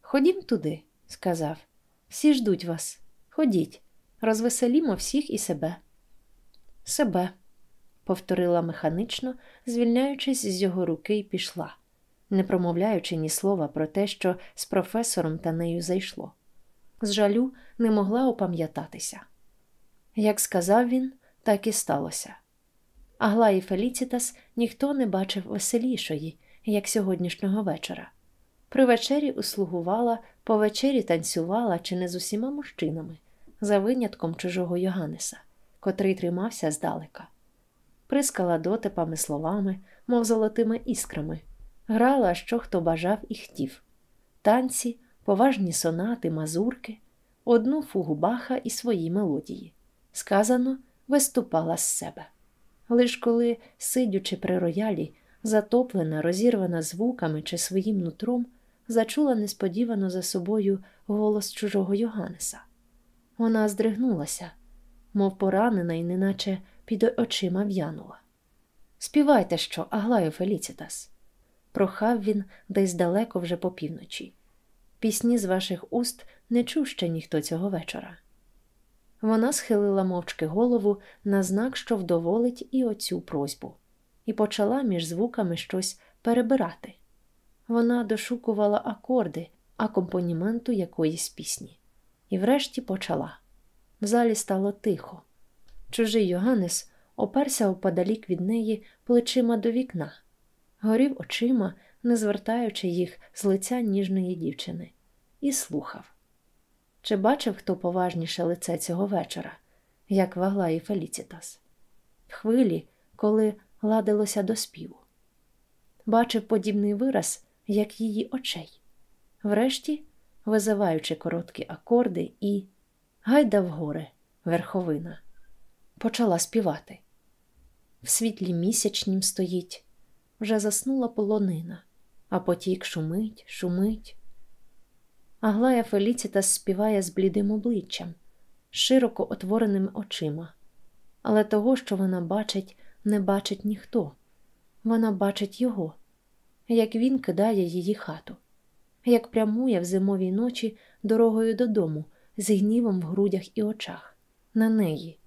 Ходім туди, сказав. Всі ждуть вас. Ходіть, розвеселімо всіх і себе. Себе, повторила механично, звільняючись з його руки, і пішла не промовляючи ні слова про те, що з професором та нею зайшло. З жалю не могла опам'ятатися. Як сказав він, так і сталося. Аглаї Феліцітас ніхто не бачив веселішої, як сьогоднішнього вечора. При вечері услугувала, по вечері танцювала чи не з усіма мужчинами, за винятком чужого Йоганнеса, котрий тримався здалека. Прискала дотипами словами, мов золотими іскрами, грала, що хто бажав і хотів танці, поважні сонати, мазурки, одну фугу баха і свої мелодії. Сказано, виступала з себе. Лиш коли, сидячи при роялі, затоплена, розірвана звуками чи своїм нутром, зачула несподівано за собою голос чужого Йоганнеса. Вона здригнулася, мов поранена і неначе під очима в'янула. Співайте що, Аглаю Феліцітас прохав він десь далеко вже по півночі. Пісні з ваших уст не чув ще ніхто цього вечора. Вона схилила мовчки голову на знак, що вдоволить і оцю просьбу, і почала між звуками щось перебирати. Вона дошукувала акорди, акомпаніменту якоїсь пісні, і врешті почала. В залі стало тихо. Чужий Йоганнес оперся оподалік від неї плечима до вікна горів очима, не звертаючи їх з лиця ніжної дівчини, і слухав. Чи бачив хто поважніше лице цього вечора, як вагла і Феліцітас, хвилі, коли ладилося до співу? Бачив подібний вираз як її очей. Врешті, визиваючи короткі акорди і гайда вгори, верховина, почала співати. В світлі місячнім стоїть, вже заснула полонина, а потік шумить, шумить. Аглая Феліцітас співає з блідим обличчям, широко отвореними очима, але того, що вона бачить, не бачить ніхто. Вона бачить його, як він кидає її хату, як прямує в зимовій ночі дорогою додому з гнівом в грудях і очах, на неї.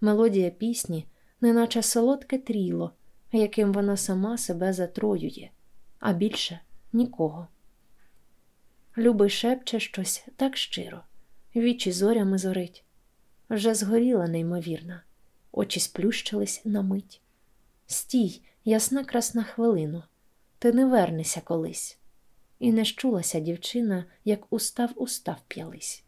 Мелодія пісні, неначе солодке тріло, яким вона сама себе затроює, а більше нікого. Любий шепче щось так щиро, вічі зорями зорить. Вже згоріла неймовірна, очі сплющились на мить. Стій, ясна красна хвилину, ти не вернешся колись. І не щулася дівчина, як устав устав п'ялись.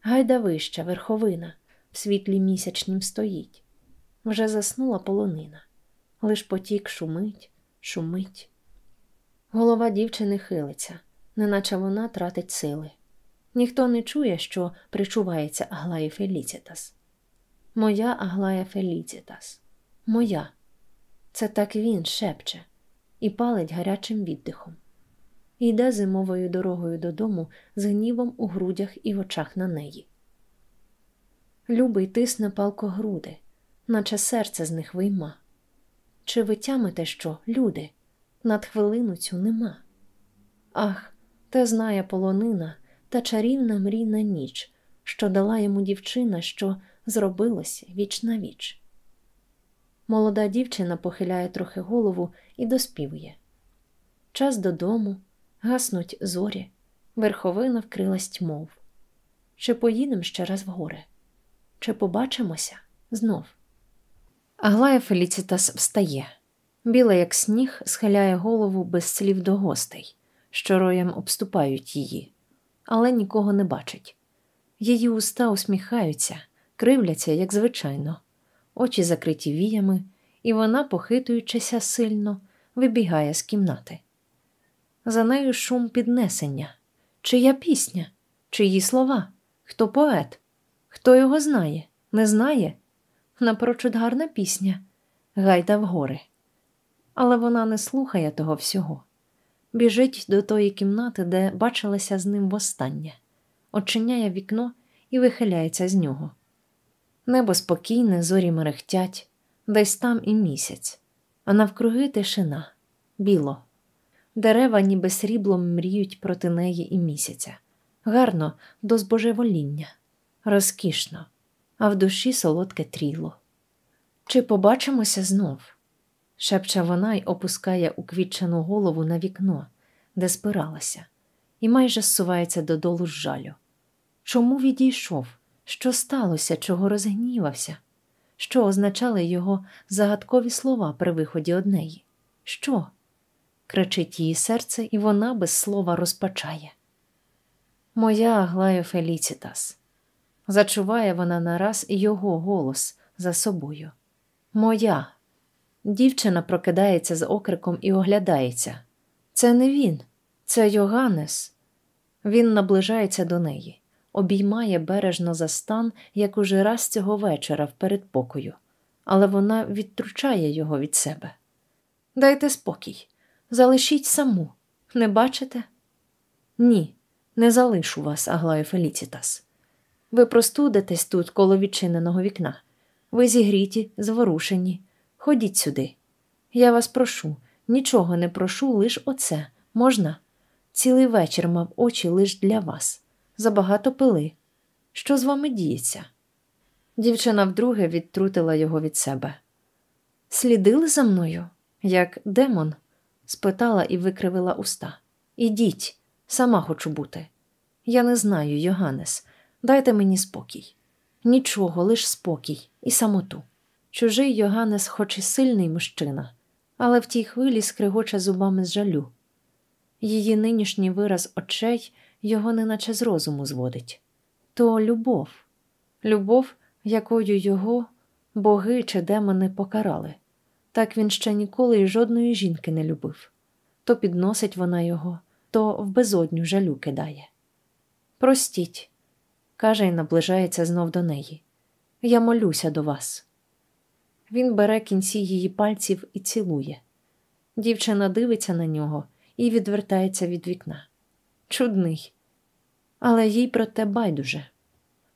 Гайда вища верховина в світлі місячнім стоїть. Вже заснула полонина, лиш потік шумить, шумить. Голова дівчини хилиться неначе вона тратить сили. Ніхто не чує, що причувається Аглая Феліцітас. Моя Аглая Феліцітас, моя. Це так він шепче і палить гарячим віддихом. йде зимовою дорогою додому з гнівом у грудях і в очах на неї. Любий тисне палко груди, наче серце з них вийма. Чи ви тямите, що, люди, над хвилину цю нема? Ах, те знає полонина та чарівна мрійна ніч, що дала йому дівчина, що зробилося віч на віч. Молода дівчина похиляє трохи голову і доспівує. Час додому, гаснуть зорі, верховина вкрилась тьмов. Чи поїдем ще раз в гори? Чи побачимося знов? Аглая Феліцітас встає. Біла, як сніг, схиляє голову без слів до гостей що роєм обступають її, але нікого не бачить. Її уста усміхаються, кривляться, як звичайно, очі закриті віями, і вона, похитуючися сильно, вибігає з кімнати. За нею шум піднесення, чия пісня, чиї слова, хто поет, хто його знає, не знає. Напрочуд гарна пісня, гайда в гори. Але вона не слухає того всього біжить до тої кімнати, де бачилася з ним востаннє, очиняє вікно і вихиляється з нього. Небо спокійне, зорі мерехтять, десь там і місяць, а навкруги тишина, біло. Дерева, ніби сріблом мріють проти неї і місяця, гарно до збожевоління, розкішно, а в душі солодке тріло. Чи побачимося знов? Шепче вона й опускає уквітчену голову на вікно, де спиралася, і майже зсувається додолу з жалю. Чому відійшов? Що сталося, чого розгнівався? Що означали його загадкові слова при виході однеї? Що? кричить її серце, і вона без слова розпачає. Моя Аглаю Феліцітас. Зачуває вона нараз його голос за собою. Моя. Дівчина прокидається з окриком і оглядається. Це не він, це Йоганнес. Він наближається до неї, обіймає бережно за стан, як уже раз цього вечора в передпокою, але вона відтручає його від себе. Дайте спокій, залишіть саму, не бачите? Ні, не залишу вас, Аглаю Феліцітас. Ви простудитесь тут коло відчиненого вікна. Ви зігріті, зворушені. Ходіть сюди. Я вас прошу, нічого не прошу, лиш оце. Можна? Цілий вечір мав очі лиш для вас. Забагато пили. Що з вами діється? Дівчина вдруге відтрутила його від себе. Слідили за мною, як демон? спитала і викривила уста. Ідіть, сама хочу бути. Я не знаю, Йоганнес, дайте мені спокій. Нічого, лиш спокій і самоту. Чужий Йоганнес, хоч і сильний мужчина, але в тій хвилі скригоче зубами з жалю. Її нинішній вираз очей його неначе з розуму зводить. То любов, любов, якою його боги чи демони покарали. Так він ще ніколи й жодної жінки не любив. то підносить вона його, то в безодню жалю кидає. Простіть, каже і наближається знов до неї. Я молюся до вас. Він бере кінці її пальців і цілує. Дівчина дивиться на нього і відвертається від вікна. Чудний, але їй про те байдуже.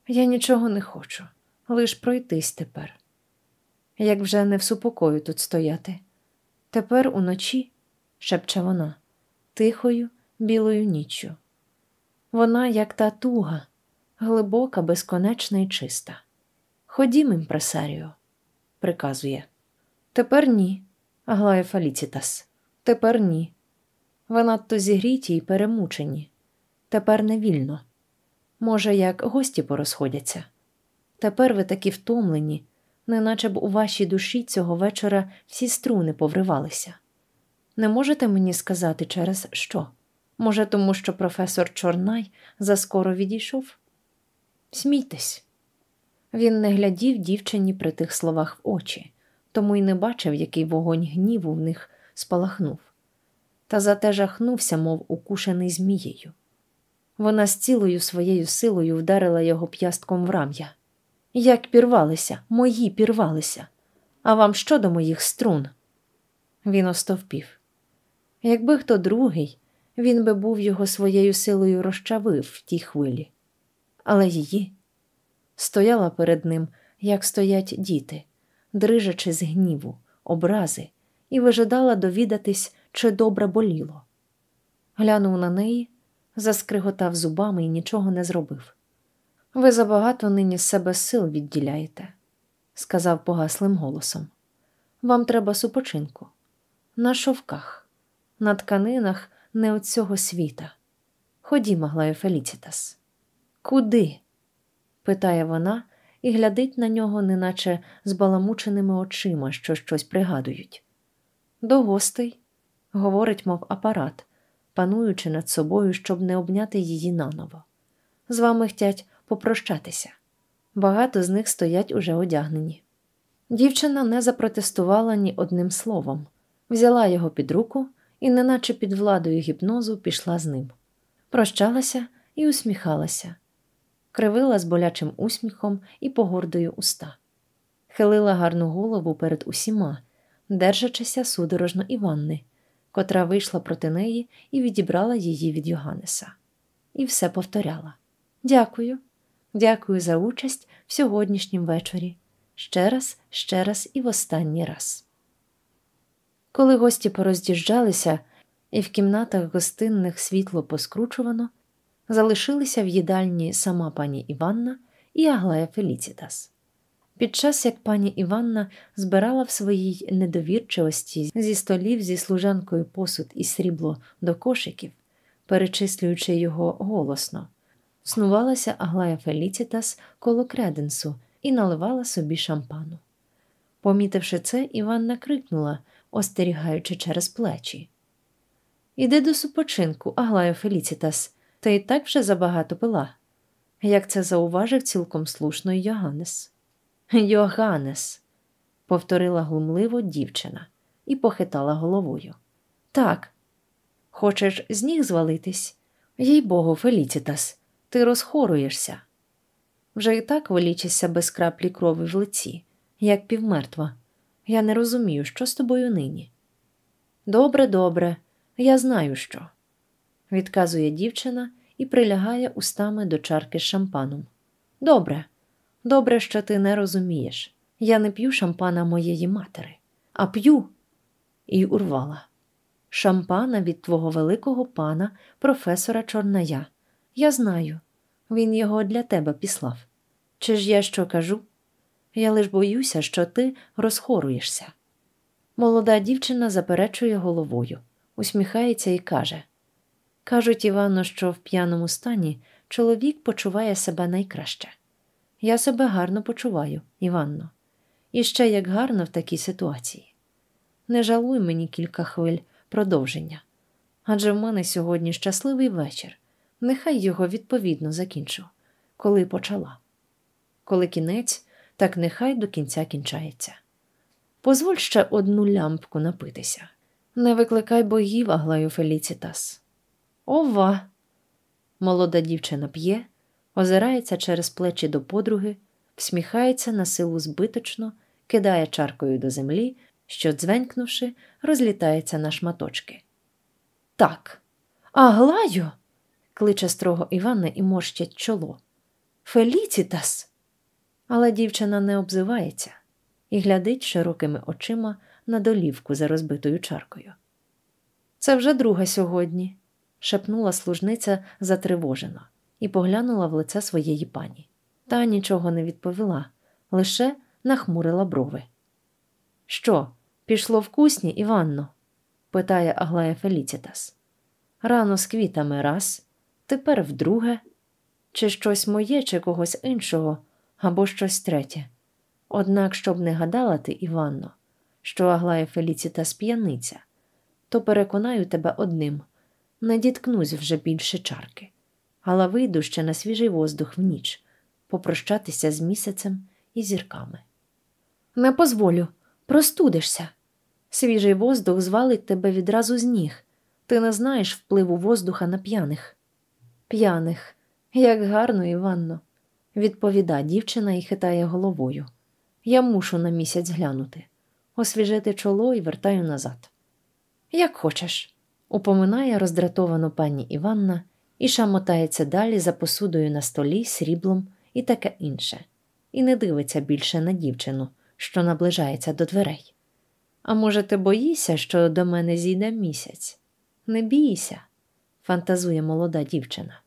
Я нічого не хочу, лиш пройтись тепер. Як вже не в супокою тут стояти. Тепер уночі, шепче вона, тихою, білою ніччю. Вона, як та туга, глибока, безконечна і чиста. Ходім, імпресаріо, приказує. Тепер ні, Аглая Фаліцітас. Тепер ні. Ви надто зігріті і перемучені. Тепер не вільно. Може, як гості порозходяться. Тепер ви такі втомлені, неначе б у вашій душі цього вечора всі струни повривалися. Не можете мені сказати, через що? Може, тому що професор Чорнай заскоро відійшов? Смійтесь. Він не глядів дівчині при тих словах в очі, тому й не бачив, який вогонь гніву в них спалахнув, та зате жахнувся, мов укушений змією. Вона з цілою своєю силою вдарила його п'ястком в рам'я. Як пірвалися, мої пірвалися. А вам що до моїх струн? Він остовпів. Якби хто другий, він би був його своєю силою розчавив в тій хвилі. Але її стояла перед ним, як стоять діти, дрижачи з гніву, образи, і вижидала довідатись, чи добре боліло. Глянув на неї, заскриготав зубами і нічого не зробив. Ви забагато нині з себе сил відділяєте, сказав погаслим голосом. Вам треба супочинку. На шовках, на тканинах не от цього світа. Ходімо, Глаю Феліцітас. Куди? Питає вона і глядить на нього, неначе з баламученими очима, що щось пригадують. До гостей, говорить, мов апарат, пануючи над собою, щоб не обняти її наново. З вами хтять попрощатися. Багато з них стоять уже одягнені. Дівчина не запротестувала ні одним словом, взяла його під руку і, неначе під владою гіпнозу, пішла з ним. Прощалася і усміхалася, кривила з болячим усміхом і погордою уста, хилила гарну голову перед усіма, держачися судорожно Іванни, котра вийшла проти неї і відібрала її від Йоганнеса. І все повторяла: Дякую, дякую за участь в сьогоднішнім вечорі. Ще раз, ще раз і в останній раз. Коли гості пороз'їжджалися, і в кімнатах гостинних світло поскручувано, залишилися в їдальні сама пані Іванна і Аглая Феліцітас. Під час як пані Іванна збирала в своїй недовірчивості зі столів зі служанкою посуд і срібло до кошиків, перечислюючи його голосно, снувалася Аглая Феліцітас коло креденсу і наливала собі шампану. Помітивши це, Іванна крикнула, остерігаючи через плечі. Іди до супочинку, Аглая Феліцітас, ти і так вже забагато пила. Як це зауважив цілком слушно Йоганнес. Йоганнес, повторила глумливо дівчина і похитала головою. Так, хочеш з ніг звалитись? Їй богу, Феліцітас, ти розхоруєшся. Вже і так волічишся без краплі крови в лиці, як півмертва. Я не розумію, що з тобою нині. Добре, добре, я знаю що, відказує дівчина і прилягає устами до чарки з шампаном. Добре, добре, що ти не розумієш. Я не п'ю шампана моєї матери, а п'ю і урвала. Шампана від твого великого пана, професора Чорная. Я знаю, він його для тебе післав. Чи ж я що кажу? Я лиш боюся, що ти розхоруєшся. Молода дівчина заперечує головою, усміхається і каже Кажуть, Івано, що в п'яному стані чоловік почуває себе найкраще. Я себе гарно почуваю, Іванно, і ще як гарно в такій ситуації. Не жалуй мені кілька хвиль продовження. Адже в мене сьогодні щасливий вечір, нехай його відповідно закінчу, коли почала. Коли кінець, так нехай до кінця кінчається. Позволь ще одну лямпку напитися. Не викликай богів, Аглаю Феліцітас. Ова. Молода дівчина п'є, озирається через плечі до подруги, всміхається на силу збиточно, кидає чаркою до землі, що, дзвенькнувши, розлітається на шматочки. Так, Аглаю. кличе строго Іванна і морщить чоло. Феліцітас. Але дівчина не обзивається і глядить широкими очима на долівку за розбитою чаркою. Це вже друга сьогодні, шепнула служниця затривожено і поглянула в лице своєї пані. Та нічого не відповіла, лише нахмурила брови. Що, пішло вкусні, Іванно? питає Аглая Феліцітас. Рано з квітами раз, тепер вдруге, чи щось моє, чи когось іншого, або щось третє. Однак, щоб не гадала ти, Іванно, що Аглая Феліцітас п'яниця, то переконаю тебе одним не діткнусь вже більше чарки, але вийду ще на свіжий воздух в ніч, попрощатися з місяцем і зірками. Не позволю, простудишся. Свіжий воздух звалить тебе відразу з ніг. Ти не знаєш впливу воздуха на п'яних. П'яних, як гарно, Іванно, відповіда дівчина і хитає головою. Я мушу на місяць глянути, освіжити чоло і вертаю назад. Як хочеш, упоминає роздратовано пані Іванна і шамотається далі за посудою на столі, сріблом і таке інше, і не дивиться більше на дівчину, що наближається до дверей. А може, ти боїшся, що до мене зійде місяць? Не бійся, фантазує молода дівчина.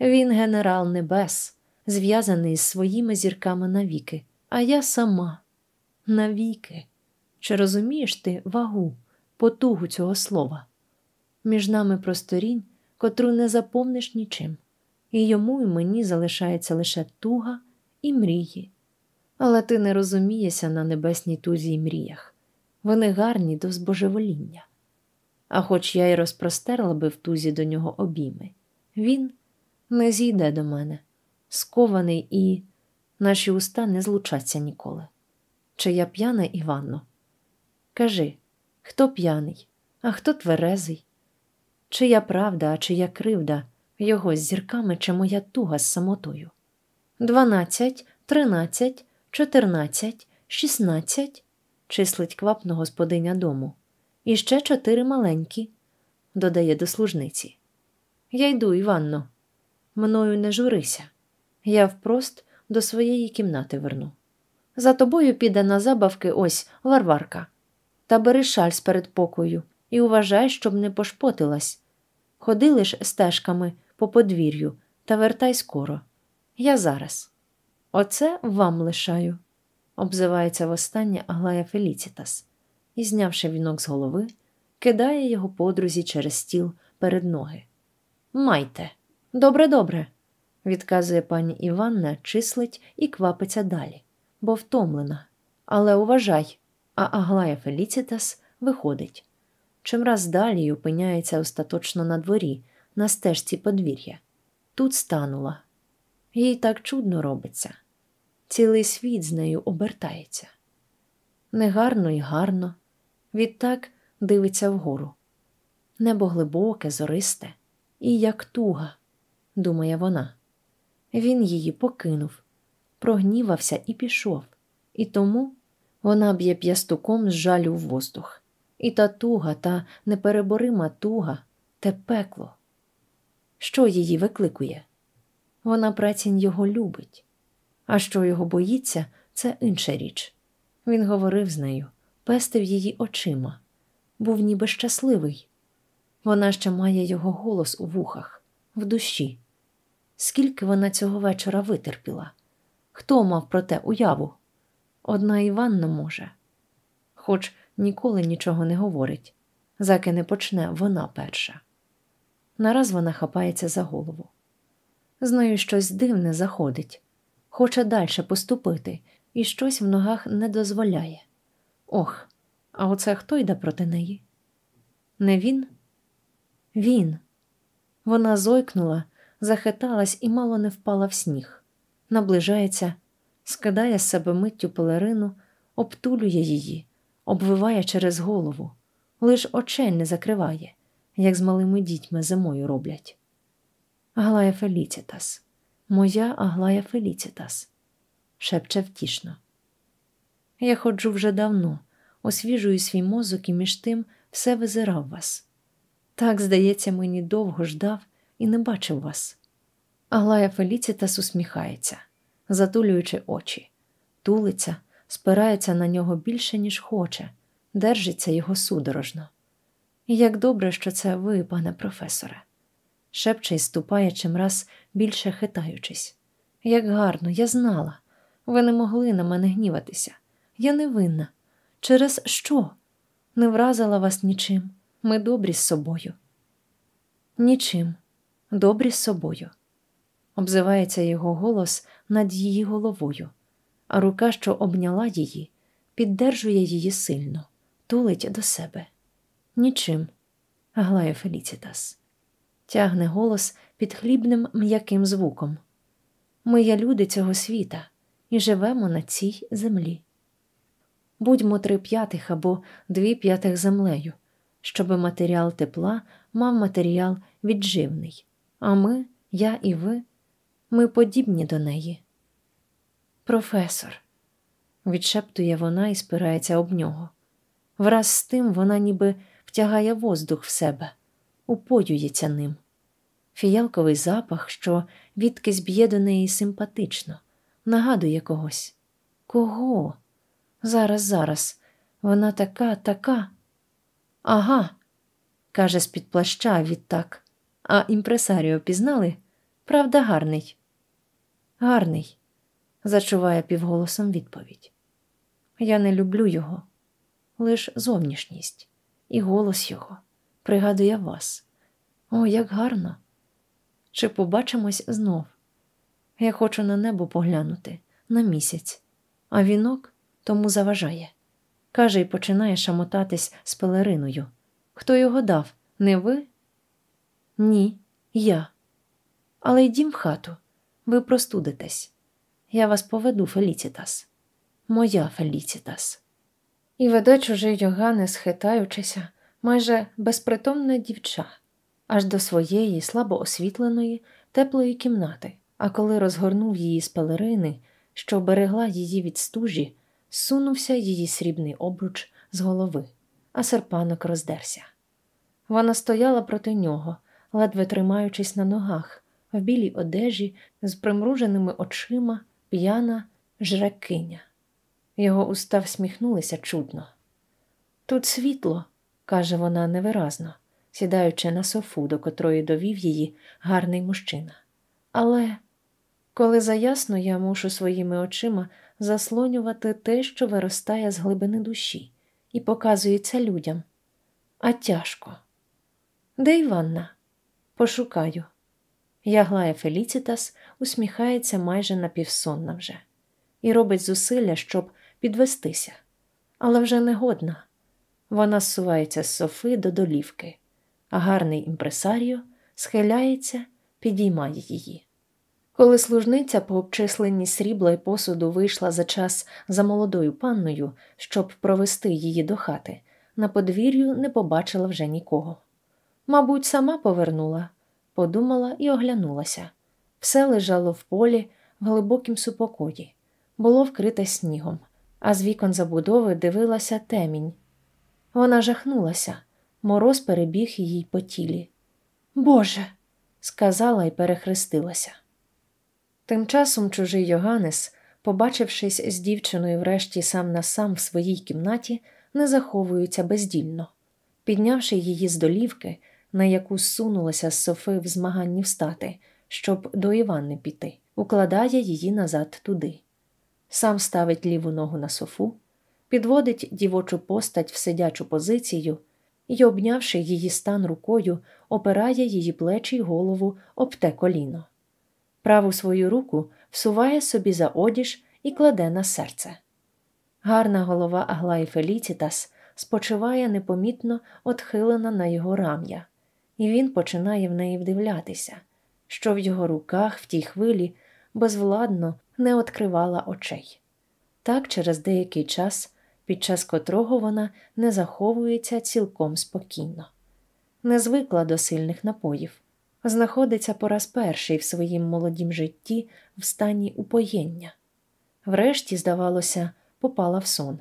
Він генерал небес, зв'язаний з своїми зірками навіки, а я сама навіки. Чи розумієш ти вагу, потугу цього слова? Між нами просторінь, котру не заповниш нічим, і йому і мені залишається лише туга і мрії. Але ти не розумієшся на небесній тузі і мріях. Вони гарні до збожевоління. А хоч я й розпростерла би в тузі до нього обійми, він не зійде до мене, скований і наші уста не злучаться ніколи. Чи я п'яна, Іванно? Кажи, хто п'яний, а хто тверезий? Чия правда, а чия кривда, його з зірками чи моя туга з самотою? Дванадцять, тринадцять, чотирнадцять, шістнадцять, числить квапно господиня дому. І ще чотири маленькі, додає до служниці. Я йду, Іванно, мною не журися. Я впрост до своєї кімнати верну. За тобою піде на забавки ось Варварка. Та бери шаль з передпокою і уважай, щоб не пошпотилась. Ходи лиш стежками по подвір'ю та вертай скоро. Я зараз. Оце вам лишаю, обзивається востаннє Аглая Феліцітас і, знявши вінок з голови, кидає його подрузі через стіл перед ноги. Майте, добре, добре, відказує пані Іванна, числить і квапиться далі, бо втомлена. Але уважай, а Аглая Феліцітас виходить. Чимраз далі опиняється остаточно на дворі, на стежці подвір'я. Тут станула. Їй так чудно робиться. Цілий світ з нею обертається. Негарно і гарно, відтак дивиться вгору. Небо глибоке, зористе, і як туга, думає вона. Він її покинув, прогнівався і пішов, і тому вона б'є п'ястуком з жалю в воздух. І та туга, та непереборима туга те пекло. Що її викликує? Вона працінь його любить, а що його боїться, це інша річ. Він говорив з нею, пестив її очима, був ніби щасливий. Вона ще має його голос у вухах, в душі. Скільки вона цього вечора витерпіла? Хто мав про те уяву? Одна Іванна може, хоч ніколи нічого не говорить, заки не почне вона перша. Нараз вона хапається за голову. З нею щось дивне заходить, хоче далі поступити, і щось в ногах не дозволяє. Ох, а оце хто йде проти неї? Не він? Він. Вона зойкнула, захиталась і мало не впала в сніг, наближається, скидає з себе миттю пелерину, обтулює її, обвиває через голову, лиш очей не закриває, як з малими дітьми зимою роблять. Аглая Феліцітас, моя Аглая Феліцітас, шепче втішно. Я ходжу вже давно, освіжую свій мозок і між тим все визирав вас. Так, здається, мені довго ждав і не бачив вас. Аглая Феліцітас усміхається, затулюючи очі, тулиться, спирається на нього більше, ніж хоче, держиться його судорожно. Як добре, що це ви, пане професоре, шепче й ступає чимраз більше хитаючись. Як гарно, я знала. Ви не могли на мене гніватися. Я не винна. Через що? Не вразила вас нічим. Ми добрі з собою. Нічим, добрі з собою. Обзивається його голос над її головою, а рука, що обняла її, піддержує її сильно, тулить до себе. Нічим, Аглая Феліцітас. Тягне голос під хлібним м'яким звуком. Ми є люди цього світа і живемо на цій землі. Будьмо три п'ятих або дві п'ятих землею, щоби матеріал тепла мав матеріал відживний, а ми, я і ви, ми подібні до неї. Професор, відшептує вона і спирається об нього. Враз з тим вона ніби втягає воздух в себе, упоюється ним. Фіялковий запах, що відкись б'є до неї симпатично, нагадує когось. Кого? Зараз, зараз, вона така, така. Ага, каже з-під плаща відтак. А імпресаріо пізнали? Правда, гарний. Гарний, зачуває півголосом відповідь. Я не люблю його, лиш зовнішність і голос його пригадує вас. О, як гарно! Чи побачимось знов? Я хочу на небо поглянути на місяць, а вінок тому заважає. Каже і починає шамотатись з пелериною. Хто його дав? Не ви? Ні, я. Але йдім в хату, ви простудитесь. Я вас поведу, Феліцітас, моя Феліцітас. І веде чужий Йоганнес, хитаючися, майже безпритомне дівча, аж до своєї слабо освітленої, теплої кімнати, а коли розгорнув її з пелерини, що берегла її від стужі, сунувся її срібний обруч з голови, а серпанок роздерся. Вона стояла проти нього, ледве тримаючись на ногах, в білій одежі, з примруженими очима, п'яна жрекиня. Його уста всміхнулися чудно. Тут світло, каже вона невиразно, сідаючи на софу, до котрої довів її гарний мужчина. Але коли заясно я мушу своїми очима заслонювати те, що виростає з глибини душі, і показується людям. А тяжко. Де Іванна? Пошукаю. Яглая Феліцітас усміхається майже напівсонна вже і робить зусилля, щоб підвестися, але вже не годна. Вона зсувається з софи до долівки, а гарний імпресаріо схиляється, підіймає її. Коли служниця по обчисленні срібла й посуду вийшла за час за молодою панною, щоб провести її до хати, на подвір'ю не побачила вже нікого. Мабуть, сама повернула, подумала і оглянулася. Все лежало в полі в глибокім супокої, було вкрите снігом, а з вікон забудови дивилася темінь. Вона жахнулася, мороз перебіг їй по тілі. Боже, сказала і перехрестилася. Тим часом чужий Йоганнес, побачившись з дівчиною врешті сам на сам в своїй кімнаті, не заховується бездільно. Піднявши її з долівки, на яку зсунулася з софи в змаганні встати, щоб до Іванни піти, укладає її назад туди. Сам ставить ліву ногу на софу, підводить дівочу постать в сидячу позицію і, обнявши її стан рукою, опирає її плечі й голову об те коліно праву свою руку всуває собі за одіж і кладе на серце. Гарна голова Аглаї Феліцітас спочиває непомітно отхилена на його рам'я, і він починає в неї вдивлятися, що в його руках в тій хвилі безвладно не відкривала очей. Так через деякий час під час котрого вона не заховується цілком спокійно, не звикла до сильних напоїв, знаходиться пораз перший в своїм молодім житті в стані упоєння. Врешті, здавалося, попала в сон.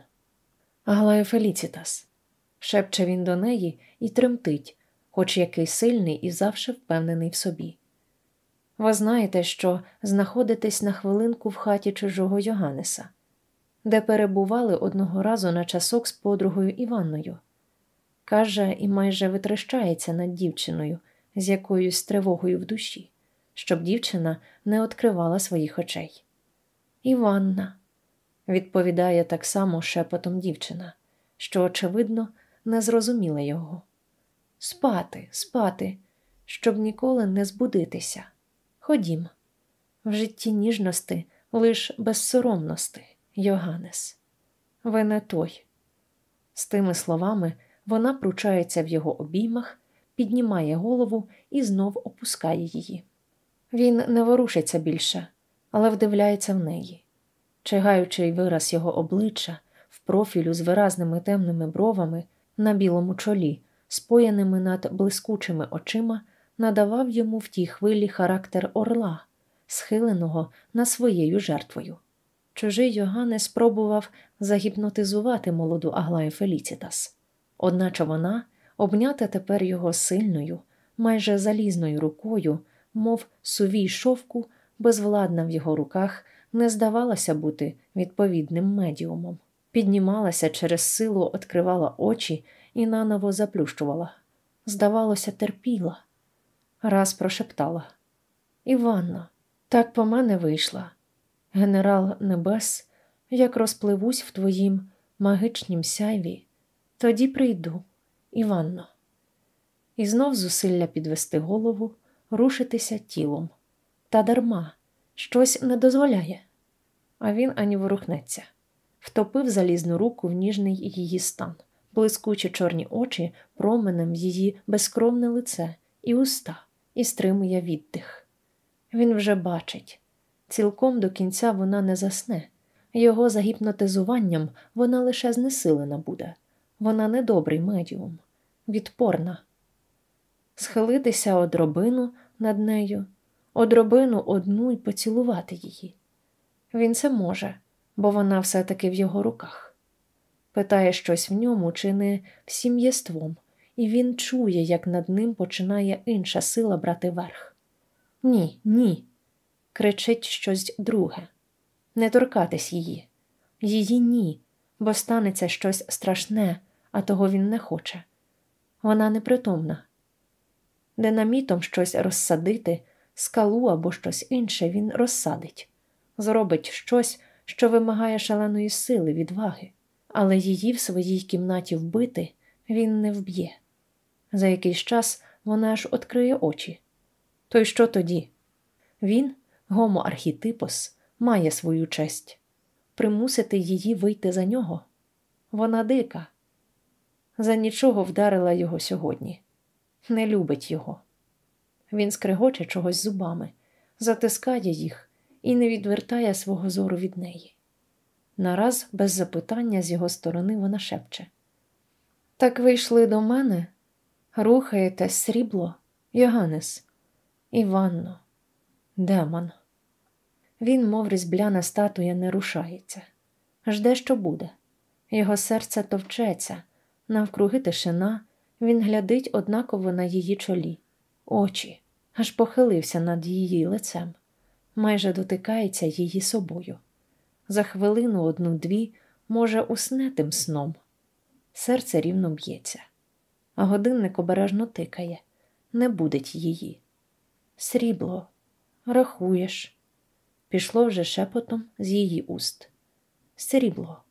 Аглаю Феліцітас, шепче він до неї і тремтить, хоч який сильний і завжди впевнений в собі. Ви знаєте, що знаходитесь на хвилинку в хаті чужого Йоганнеса, де перебували одного разу на часок з подругою Іванною. Каже, і майже витрещається над дівчиною з якоюсь тривогою в душі, щоб дівчина не відкривала своїх очей. Іванна, відповідає так само шепотом дівчина, що, очевидно, не зрозуміла його. Спати, спати, щоб ніколи не збудитися. Ходім, в житті ніжності лиш безсоромності, Йоганнес. Ви не той. З тими словами вона пручається в його обіймах, піднімає голову і знов опускає її. Він не ворушиться більше, але вдивляється в неї. Чигаючий вираз його обличчя в профілю з виразними темними бровами на білому чолі, споєними над блискучими очима надавав йому в тій хвилі характер орла, схиленого на своєю жертвою. Чужий Йоганне спробував загіпнотизувати молоду Аглаю Феліцітас, одначе вона, обнята тепер його сильною, майже залізною рукою, мов сувій шовку, безвладна в його руках, не здавалася бути відповідним медіумом, піднімалася через силу, відкривала очі і наново заплющувала. Здавалося, терпіла раз прошептала Іванно, так по мене вийшла. Генерал Небес, як розпливусь в твоїм магичнім сяйві, тоді прийду, Іванно. І знов зусилля підвести голову, рушитися тілом. Та дарма щось не дозволяє. А він ані ворухнеться, втопив залізну руку в ніжний її стан, блискучі чорні очі променем її безкровне лице і уста і стримує віддих. Він вже бачить, цілком до кінця вона не засне, його загіпнотизуванням вона лише знесилена буде, вона недобрий медіум, відпорна. Схилитися одробину над нею, одробину одну й поцілувати її. Він це може, бо вона все-таки в його руках. Питає щось в ньому, чи не всім єством, і він чує, як над ним починає інша сила брати верх. Ні, ні. кричить щось друге. Не торкатись її. Її ні, бо станеться щось страшне, а того він не хоче. Вона непритомна. Динамітом щось розсадити, скалу або щось інше він розсадить, зробить щось, що вимагає шаленої сили, відваги, але її в своїй кімнаті вбити він не вб'є. За якийсь час вона аж відкриє очі. То й що тоді? Він, гомо архітипос, має свою честь. Примусити її вийти за нього. Вона дика. За нічого вдарила його сьогодні, не любить його. Він скригоче чогось зубами, затискає їх і не відвертає свого зору від неї. Нараз, без запитання, з його сторони вона шепче: Так ви йшли до мене? Рухаєте срібло, Йоганнес, Іванно, демон. Він, мов різбляна статуя, не рушається, жде, що буде. Його серце товчеться, навкруги тишина, він глядить однаково на її чолі, очі, аж похилився над її лицем, майже дотикається її собою. За хвилину одну-дві, може, усне тим сном. Серце рівно б'ється а годинник обережно тикає, не будить її. Срібло, рахуєш, пішло вже шепотом з її уст. Срібло.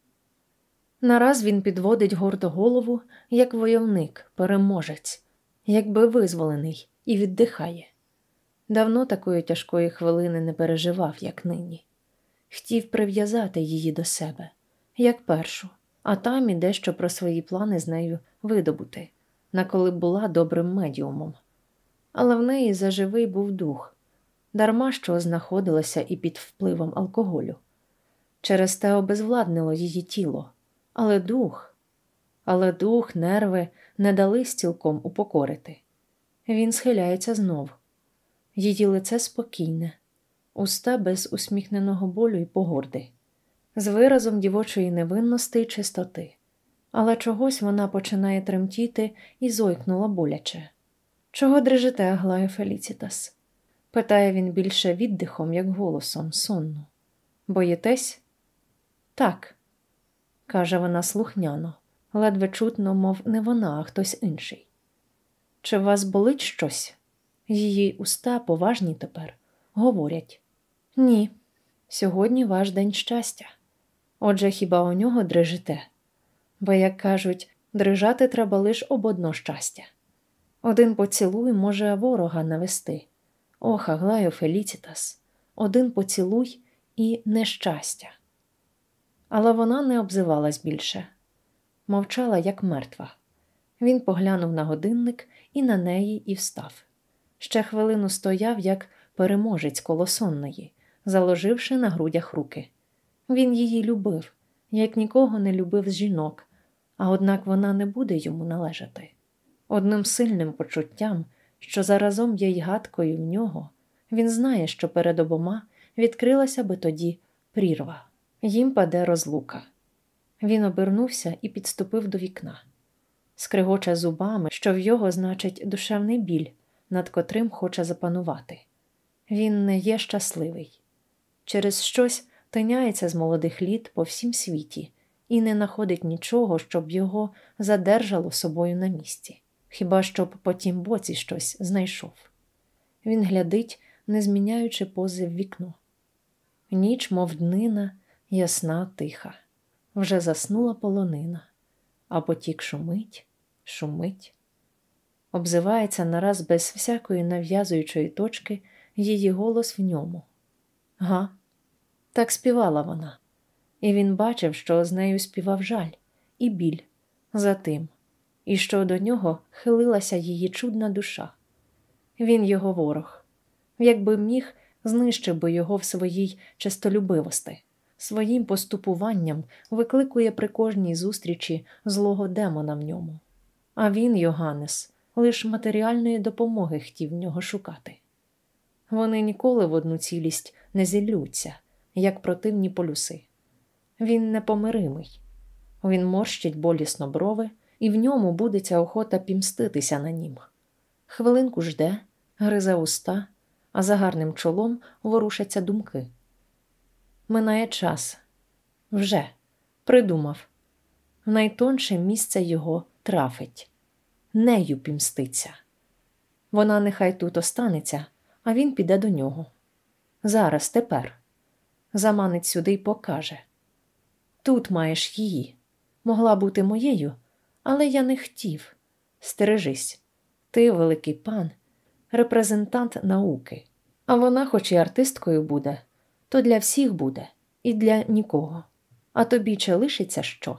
Нараз він підводить гордо голову, як войовник, переможець, якби визволений, і віддихає. Давно такої тяжкої хвилини не переживав, як нині. Хотів прив'язати її до себе, як першу, а там і дещо про свої плани з нею видобути наколи була добрим медіумом. Але в неї заживий був дух, дарма що знаходилася і під впливом алкоголю. Через те обезвладнило її тіло, Але дух, але дух, нерви не дали цілком упокорити. Він схиляється знов. Її лице спокійне, уста без усміхненого болю й погорди, з виразом дівочої невинності й чистоти. Але чогось вона починає тремтіти і зойкнула боляче. Чого дрижите, Аглаю Феліцітас? питає він більше віддихом, як голосом, сонно. Боїтесь? Так, каже вона слухняно, ледве чутно, мов не вона, а хтось інший. Чи вас болить щось? Її уста поважні тепер говорять ні, сьогодні ваш день щастя. Отже, хіба у нього дрижите? Бо, як кажуть, дрижати треба лиш об одно щастя. Один поцілуй може ворога навести. Ох, Аглаю Феліцітас, один поцілуй і нещастя. Але вона не обзивалась більше, мовчала, як мертва. Він поглянув на годинник і на неї і встав. Ще хвилину стояв, як переможець колосонної, заложивши на грудях руки. Він її любив, як нікого не любив з жінок, а однак вона не буде йому належати. Одним сильним почуттям, що заразом є й гадкою в нього, він знає, що перед обома відкрилася би тоді прірва, їм паде розлука. Він обернувся і підступив до вікна, скригоче зубами, що в його значить душевний біль, над котрим хоче запанувати. Він не є щасливий. Через щось тиняється з молодих літ по всім світі і не находить нічого, щоб його задержало собою на місці, хіба щоб по тім боці щось знайшов. Він глядить, не зміняючи пози в вікно. Ніч, мов днина, ясна, тиха, вже заснула полонина, а потік шумить, шумить. Обзивається нараз без всякої нав'язуючої точки її голос в ньому. Га, так співала вона, і він бачив, що з нею співав жаль і біль за тим, і що до нього хилилася її чудна душа. Він його ворог, якби міг, знищив би його в своїй честолюбивості, своїм поступуванням викликує при кожній зустрічі злого демона в ньому. А він, Йоганнес, лиш матеріальної допомоги хотів в нього шукати. Вони ніколи в одну цілість не зіллються, як противні полюси. Він непомиримий, він морщить болісно брови, і в ньому будеться охота пімститися на нім. Хвилинку жде, гризе уста, а за гарним чолом ворушаться думки. Минає час вже придумав в найтонше місце його трафить, нею пімститься. Вона нехай тут останеться, а він піде до нього. Зараз, тепер. Заманить сюди й покаже. Тут маєш її. Могла бути моєю, але я не хотів. Стережись, ти, великий пан, репрезентант науки, а вона, хоч і артисткою буде, то для всіх буде і для нікого. А тобі чи лишиться що?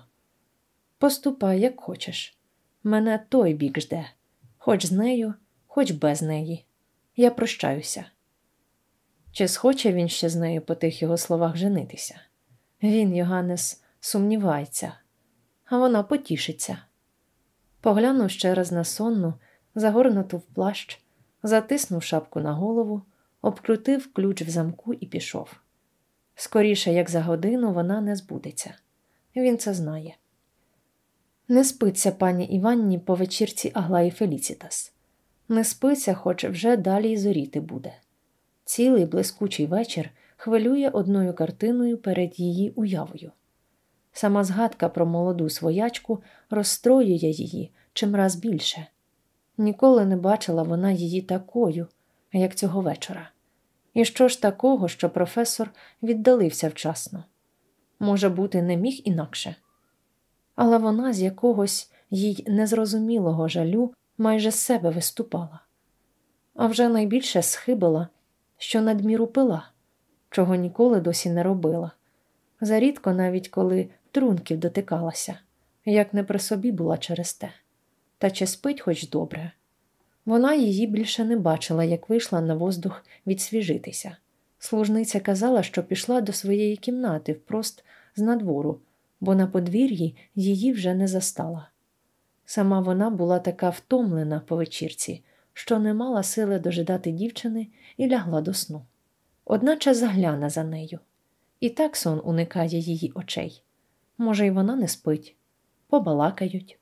Поступай, як хочеш. Мене той бік жде, хоч з нею, хоч без неї. Я прощаюся. Чи схоче він ще з нею по тих його словах женитися? Він, Йоганнес, сумнівається, а вона потішиться. Поглянув ще раз на сонну, загорнуту в плащ, затиснув шапку на голову, обкрутив ключ в замку і пішов. Скоріше, як за годину, вона не збудеться. Він це знає. Не спиться пані Іванні по вечірці Аглаї Феліцітас. Не спиться, хоч вже далі й зоріти буде. Цілий блискучий вечір хвилює одною картиною перед її уявою. Сама згадка про молоду своячку розстроює її чимраз більше. Ніколи не бачила вона її такою, як цього вечора. І що ж такого, що професор віддалився вчасно? Може бути, не міг інакше. Але вона з якогось їй незрозумілого жалю майже з себе виступала, а вже найбільше схибила, що надміру пила, чого ніколи досі не робила. Зарідко навіть коли трунків дотикалася, як не при собі була через те, та чи спить хоч добре. Вона її більше не бачила, як вийшла на воздух відсвіжитися. Служниця казала, що пішла до своєї кімнати впрост з надвору, бо на подвір'ї її вже не застала. Сама вона була така втомлена по вечірці, що не мала сили дожидати дівчини і лягла до сну. Одначе загляне за нею. І так сон уникає її очей. Може, й вона не спить, побалакають.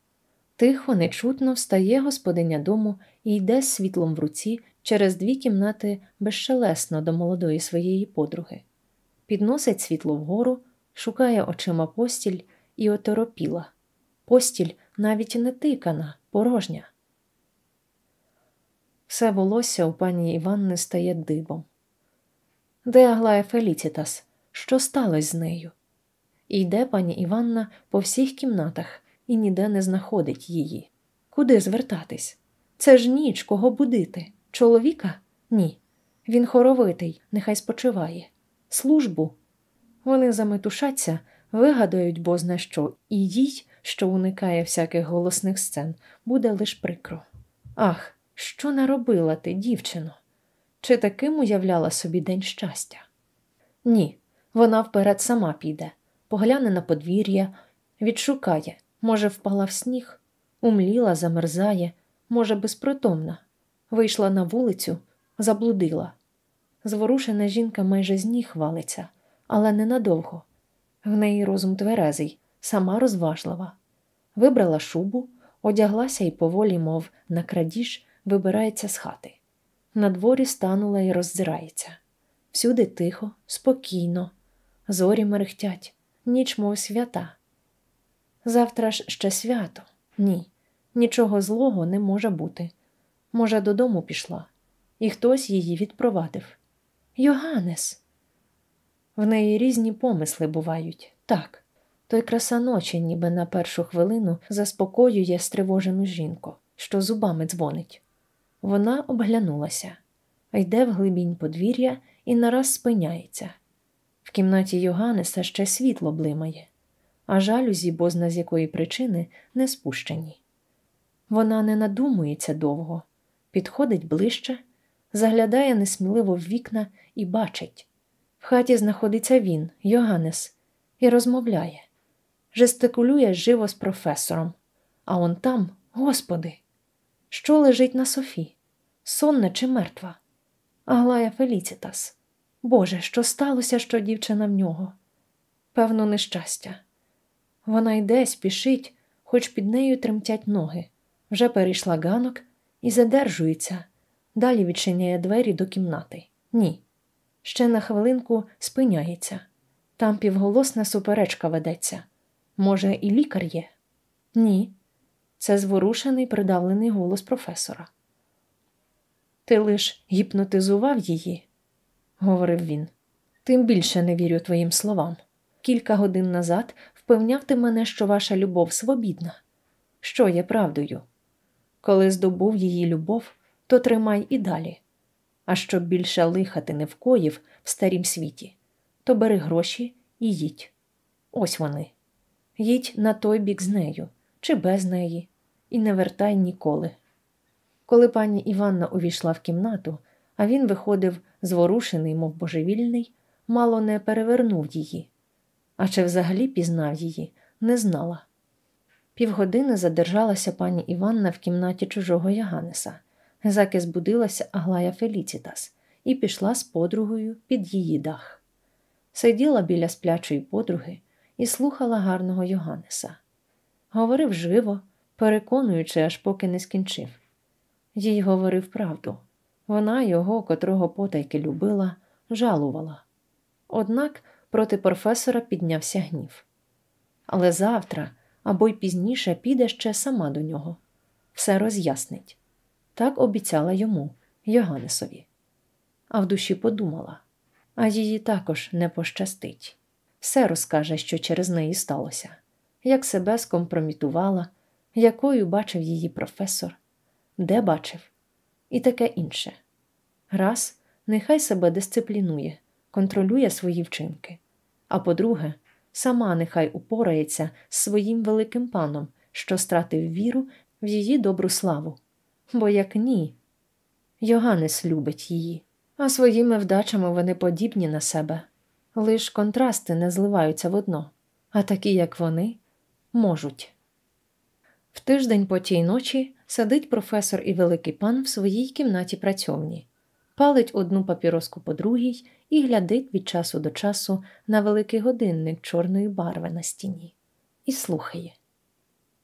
Тихо, нечутно встає господиня дому і йде з світлом в руці через дві кімнати безшелесно до молодої своєї подруги. Підносить світло вгору, шукає очима постіль і оторопіла. Постіль навіть не тикана, порожня. Все волосся у пані Іванни стає дибом. Де Аглая Феліцітас? Що сталося з нею? І йде пані Іванна по всіх кімнатах і ніде не знаходить її. Куди звертатись? Це ж ніч, кого будити? Чоловіка? Ні. Він хоровитий, нехай спочиває. Службу. Вони заметушаться, вигадають бозна що, і їй, що уникає всяких голосних сцен, буде лиш прикро. Ах, що наробила ти, дівчино? Чи таким уявляла собі день щастя? Ні, вона вперед сама піде, погляне на подвір'я, відшукає, може, впала в сніг, умліла, замерзає, може, безпритомна, вийшла на вулицю, заблудила. Зворушена жінка майже з ніг валиться, але ненадовго. В неї розум тверезий, сама розважлива. Вибрала шубу, одяглася і поволі, мов на крадіж, вибирається з хати. На дворі станула і роззирається. Всюди тихо, спокійно, зорі мерехтять, ніч, мов свята. Завтра ж ще свято. Ні, нічого злого не може бути. Може, додому пішла, і хтось її відпровадив. Йоганнес. В неї різні помисли бувають. Так, той краса ночі, ніби на першу хвилину заспокоює стривожену жінку, що зубами дзвонить. Вона обглянулася, йде в глибінь подвір'я і нараз спиняється. В кімнаті Йоганнеса ще світло блимає, а жалюзі, бозна з якої причини, не спущені. Вона не надумується довго, підходить ближче, заглядає несміливо в вікна і бачить. В хаті знаходиться він, Йоганнес, і розмовляє, жестикулює живо з професором, а он там, господи, що лежить на Софі? Сонна чи мертва? Аглая Феліцітас. Боже, що сталося, що дівчина в нього? Певно, нещастя. Вона йде, спішить, хоч під нею тремтять ноги, вже перейшла ганок і задержується, далі відчиняє двері до кімнати. Ні. Ще на хвилинку спиняється. Там півголосна суперечка ведеться. Може, і лікар є? Ні. Це зворушений придавлений голос професора. Ти лиш гіпнотизував її, говорив він. Тим більше не вірю твоїм словам. Кілька годин назад впевняв ти мене, що ваша любов свобідна. Що є правдою? Коли здобув її любов, то тримай і далі. А щоб більше лиха ти не вкоїв в старім світі, то бери гроші і їдь. Ось вони. Їдь на той бік з нею чи без неї, і не вертай ніколи. Коли пані Іванна увійшла в кімнату, а він виходив зворушений, мов божевільний, мало не перевернув її, а чи взагалі пізнав її, не знала. Півгодини задержалася пані Іванна в кімнаті чужого Яганеса, заки збудилася Аглая Феліцітас і пішла з подругою під її дах. Сиділа біля сплячої подруги і слухала гарного Йоганнеса. Говорив живо, переконуючи, аж поки не скінчив. Їй говорив правду. Вона його, котрого потайки любила, жалувала. Однак проти професора піднявся гнів. Але завтра або й пізніше піде ще сама до нього. Все роз'яснить. Так обіцяла йому, Йоганнесові. А в душі подумала, а її також не пощастить. Все розкаже, що через неї сталося, як себе скомпромітувала, якою бачив її професор, де бачив, і таке інше. Раз, нехай себе дисциплінує, контролює свої вчинки, а по-друге, сама нехай упорається з своїм великим паном, що стратив віру в її добру славу. Бо як ні, Йоганнес любить її, а своїми вдачами вони подібні на себе. Лиш контрасти не зливаються в одно. а такі, як вони, можуть. В тиждень по тій ночі сидить професор і великий пан в своїй кімнаті працьовні, палить одну папіроску по другій і глядить від часу до часу на великий годинник чорної барви на стіні. І слухає.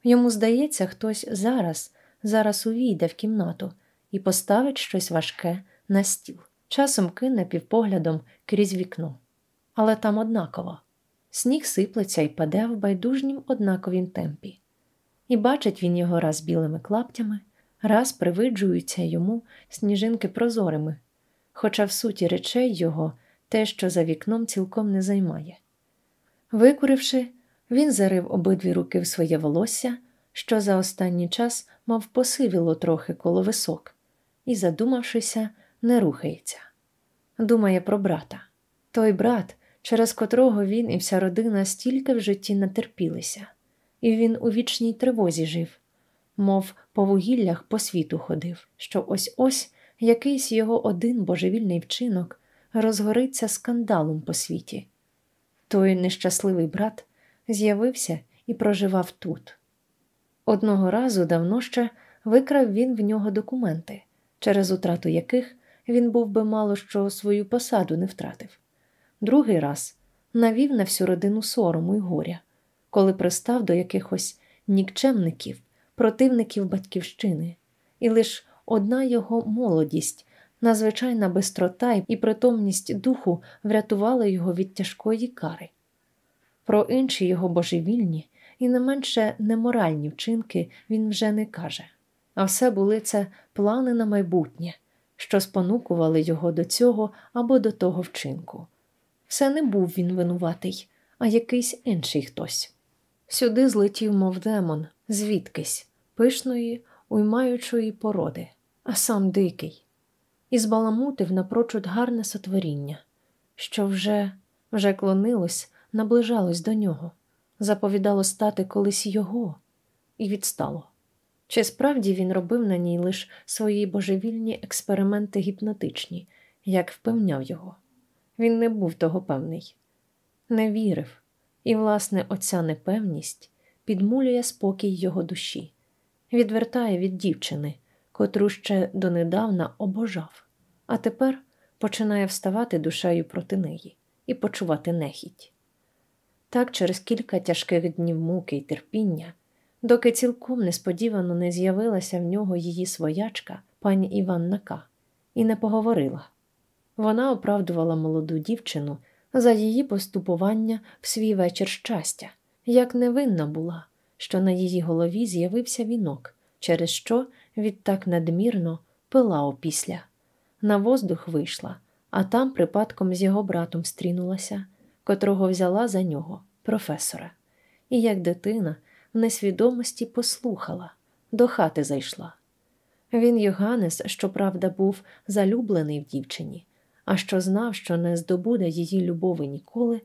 Йому здається, хтось зараз, зараз увійде в кімнату і поставить щось важке на стіл, часом кине півпоглядом крізь вікно. Але там однаково. Сніг сиплеться і паде в байдужнім однаковім темпі, і бачить він його раз білими клаптями, раз привиджуються йому сніжинки прозорими, хоча в суті речей його те, що за вікном цілком не займає. Викуривши, він зарив обидві руки в своє волосся, що за останній час мав посивіло трохи коло висок, і, задумавшися, не рухається. Думає про брата. Той брат, через котрого він і вся родина стільки в житті натерпілися, і він у вічній тривозі жив, мов по вугіллях по світу ходив, що ось ось якийсь його один божевільний вчинок розгориться скандалом по світі. Той нещасливий брат з'явився і проживав тут. Одного разу давно ще викрав він в нього документи, через утрату яких він був би мало що свою посаду не втратив. Другий раз навів на всю родину сорому й горя, коли пристав до якихось нікчемників, противників батьківщини, і лиш одна його молодість, надзвичайна бистрота і притомність духу врятували його від тяжкої кари. Про інші його божевільні і не менше неморальні вчинки він вже не каже, а все були це плани на майбутнє, що спонукували його до цього або до того вчинку. Все не був він винуватий, а якийсь інший хтось. Сюди злетів, мов демон, звідкись, пишної, уймаючої породи, а сам дикий, і збаламутив напрочуд гарне сотворіння, що вже, вже клонилось, наближалось до нього, заповідало стати колись його, і відстало. Чи справді він робив на ній лише свої божевільні експерименти гіпнотичні, як впевняв його? Він не був того певний, не вірив, і, власне, оця непевність підмулює спокій його душі, відвертає від дівчини, котру ще донедавна обожав, а тепер починає вставати душею проти неї і почувати нехіть. Так, через кілька тяжких днів муки й терпіння, доки цілком несподівано не з'явилася в нього її своячка, пані Іванна К, і не поговорила. Вона оправдувала молоду дівчину за її поступування в свій вечір щастя, як невинна була, що на її голові з'явився вінок, через що відтак надмірно пила опісля. На воздух вийшла, а там припадком з його братом стрінулася, котрого взяла за нього, професора, і як дитина в несвідомості послухала, до хати зайшла. Він, Йоганнес, щоправда, був залюблений в дівчині а що знав, що не здобуде її любови ніколи,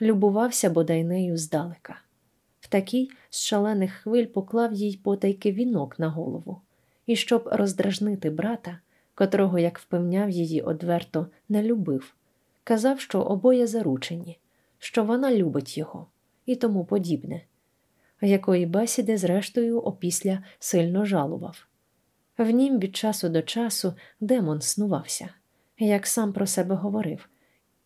любувався бодай нею здалека. В такій з шалених хвиль поклав їй потайки вінок на голову, і щоб роздражнити брата, котрого, як впевняв її, одверто не любив, казав, що обоє заручені, що вона любить його і тому подібне, якої бесіди, зрештою, опісля сильно жалував. В нім від часу до часу демон снувався як сам про себе говорив,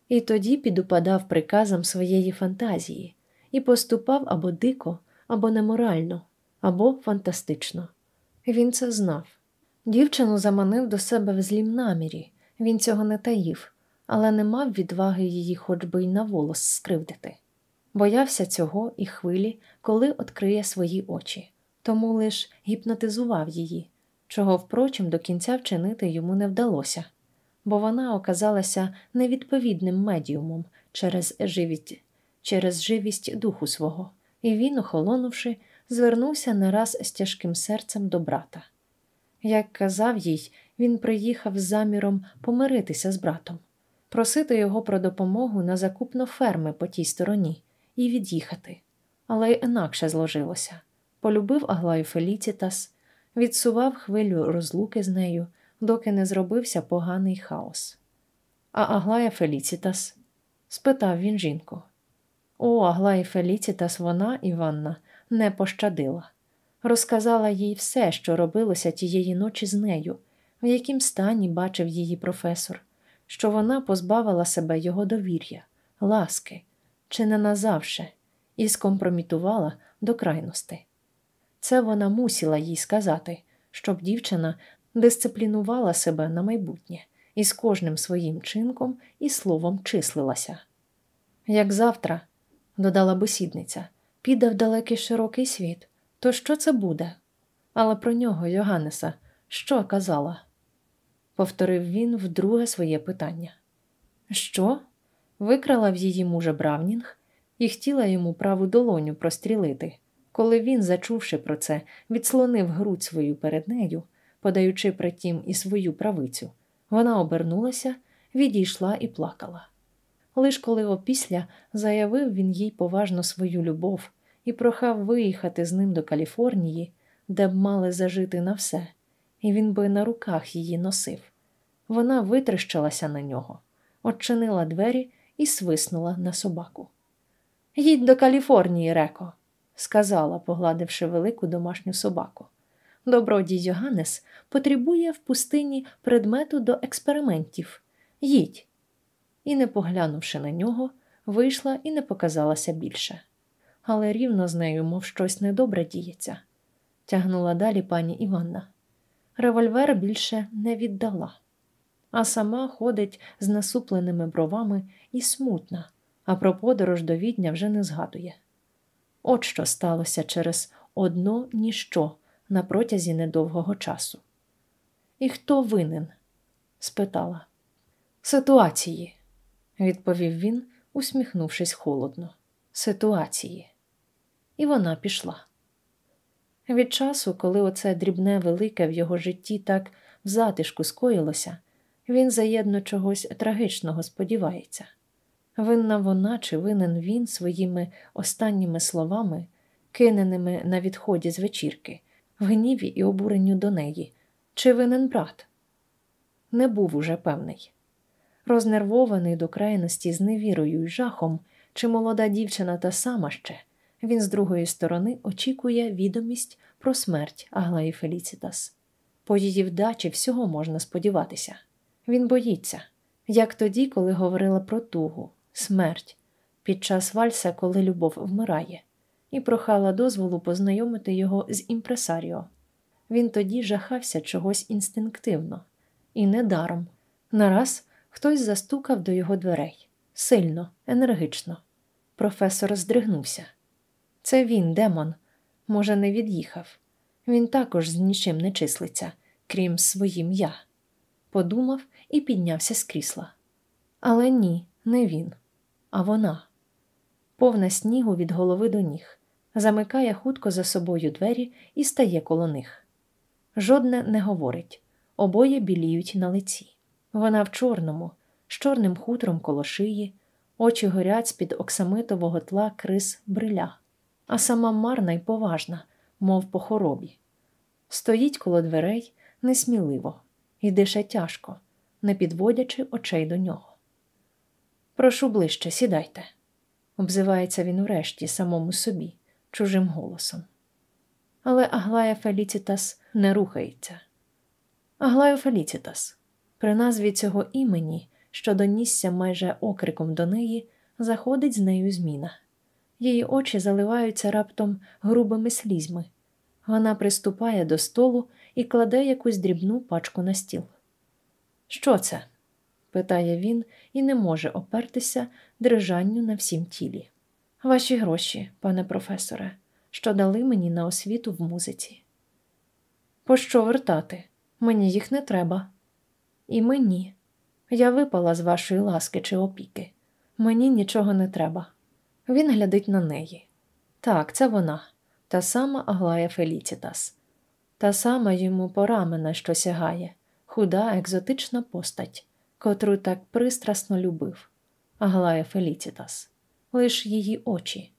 і тоді підупадав приказам своєї фантазії і поступав або дико, або неморально, або фантастично. Він це знав. Дівчину заманив до себе в злім намірі, він цього не таїв, але не мав відваги її хоч би й на волос скривдити. Боявся цього і хвилі, коли відкриє свої очі, тому лиш гіпнотизував її, чого, впрочем, до кінця вчинити йому не вдалося бо вона оказалася невідповідним медіумом через живість, через живість духу свого, і він, охолонувши, звернувся не раз з тяжким серцем до брата. Як казав їй, він приїхав з заміром помиритися з братом, просити його про допомогу на закупно ферми по тій стороні і від'їхати. Але й інакше зложилося полюбив Аглаю Феліцітас, відсував хвилю розлуки з нею, доки не зробився поганий хаос. А Аглая Феліцітас? спитав він жінку. О, Аглаї Феліцітас вона, Іванна, не пощадила. Розказала їй все, що робилося тієї ночі з нею, в яким стані бачив її професор, що вона позбавила себе його довір'я, ласки, чи не назавше, і скомпромітувала до крайностей. Це вона мусила їй сказати, щоб дівчина дисциплінувала себе на майбутнє і з кожним своїм чинком і словом числилася. Як завтра, додала бесідниця, піде в далекий широкий світ, то що це буде? Але про нього, Йоганнеса, що казала? повторив він вдруге своє питання. Що? Викрала в її мужа Бравнінг і хотіла йому праву долоню прострілити, коли він, зачувши про це, відслонив грудь свою перед нею, подаючи притім і свою правицю, вона обернулася, відійшла і плакала. Лиш коли опісля заявив він їй поважно свою любов і прохав виїхати з ним до Каліфорнії, де б мали зажити на все, і він би на руках її носив. Вона витріщилася на нього, odчинила двері і свиснула на собаку. Їдь до Каліфорнії, Реко, сказала, погладивши велику домашню собаку. Добродій Йоганнес потребує в пустині предмету до експериментів. Їдь. І, не поглянувши на нього, вийшла і не показалася більше. Але рівно з нею, мов щось недобре діється, тягнула далі пані Іванна. Револьвер більше не віддала, а сама ходить з насупленими бровами і смутна, а про подорож до Відня вже не згадує. От що сталося через одно ніщо на протязі недовгого часу. І хто винен? спитала. Ситуації, відповів він, усміхнувшись холодно. Ситуації. І вона пішла. Від часу, коли оце дрібне велике в його житті так в затишку скоїлося, він заєдно чогось трагічного сподівається. Винна вона чи винен він своїми останніми словами, киненими на відході з вечірки, в гніві і обуренню до неї, чи винен брат? Не був уже певний. Рознервований до крайності з невірою й жахом, чи молода дівчина та сама ще, він з другої сторони очікує відомість про смерть Аглаї Феліцітас. По її вдачі всього можна сподіватися. Він боїться, як тоді, коли говорила про тугу, смерть, під час вальса, коли любов вмирає, і прохала дозволу познайомити його з імпресаріо. Він тоді жахався чогось інстинктивно, і недаром. Нараз хтось застукав до його дверей сильно, енергично. Професор здригнувся. Це він, демон, може, не від'їхав. Він також з нічим не числиться, крім своїм я. Подумав і піднявся з крісла. Але ні, не він, а вона. Повна снігу від голови до ніг, замикає хутко за собою двері і стає коло них. Жодне не говорить, обоє біліють на лиці. Вона в чорному, з чорним хутром коло шиї, очі горять з під оксамитового тла крис бриля, а сама марна й поважна, мов по хоробі. Стоїть коло дверей несміливо і дише тяжко, не підводячи очей до нього. Прошу ближче, сідайте, обзивається він урешті самому собі, чужим голосом. Але Аглая Феліцітас не рухається. Аглаю Феліцітас, при назві цього імені, що донісся майже окриком до неї, заходить з нею зміна. Її очі заливаються раптом грубими слізьми. Вона приступає до столу і кладе якусь дрібну пачку на стіл. Що це? питає він і не може опертися дрижанню на всім тілі. Ваші гроші, пане професоре, що дали мені на освіту в музиці. Пощо вертати? Мені їх не треба. І мені. Я випала з вашої ласки чи опіки. Мені нічого не треба. Він глядить на неї. Так, це вона, та сама Аглая Феліцітас, та сама йому порамена, що сягає, худа, екзотична постать, котру так пристрасно любив. Аглая Феліцітас, лиш її очі,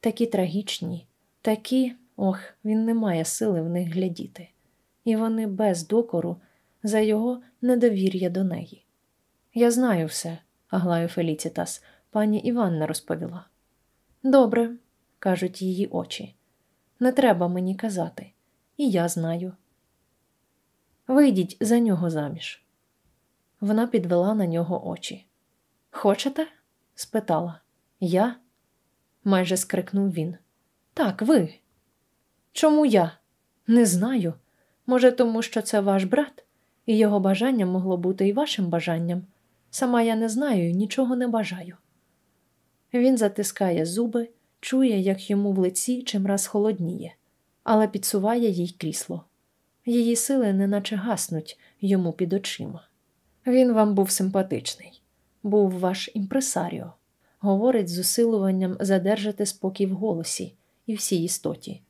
такі трагічні, такі, ох, він не має сили в них глядіти, і вони без докору за його недовір'я до неї. Я знаю все, Аглаю Феліцітас, пані Іванна розповіла. Добре, кажуть її очі. Не треба мені казати, і я знаю. Вийдіть за нього заміж. Вона підвела на нього очі. Хочете? спитала. Я? майже скрикнув він. Так, ви. Чому я? Не знаю. Може, тому що це ваш брат, і його бажання могло бути і вашим бажанням. Сама я не знаю і нічого не бажаю. Він затискає зуби, чує, як йому в лиці чимраз холодніє, але підсуває їй крісло. Її сили неначе гаснуть йому під очима. Він вам був симпатичний, був ваш імпресаріо, говорить з усилуванням задержати спокій в голосі і всій істоті,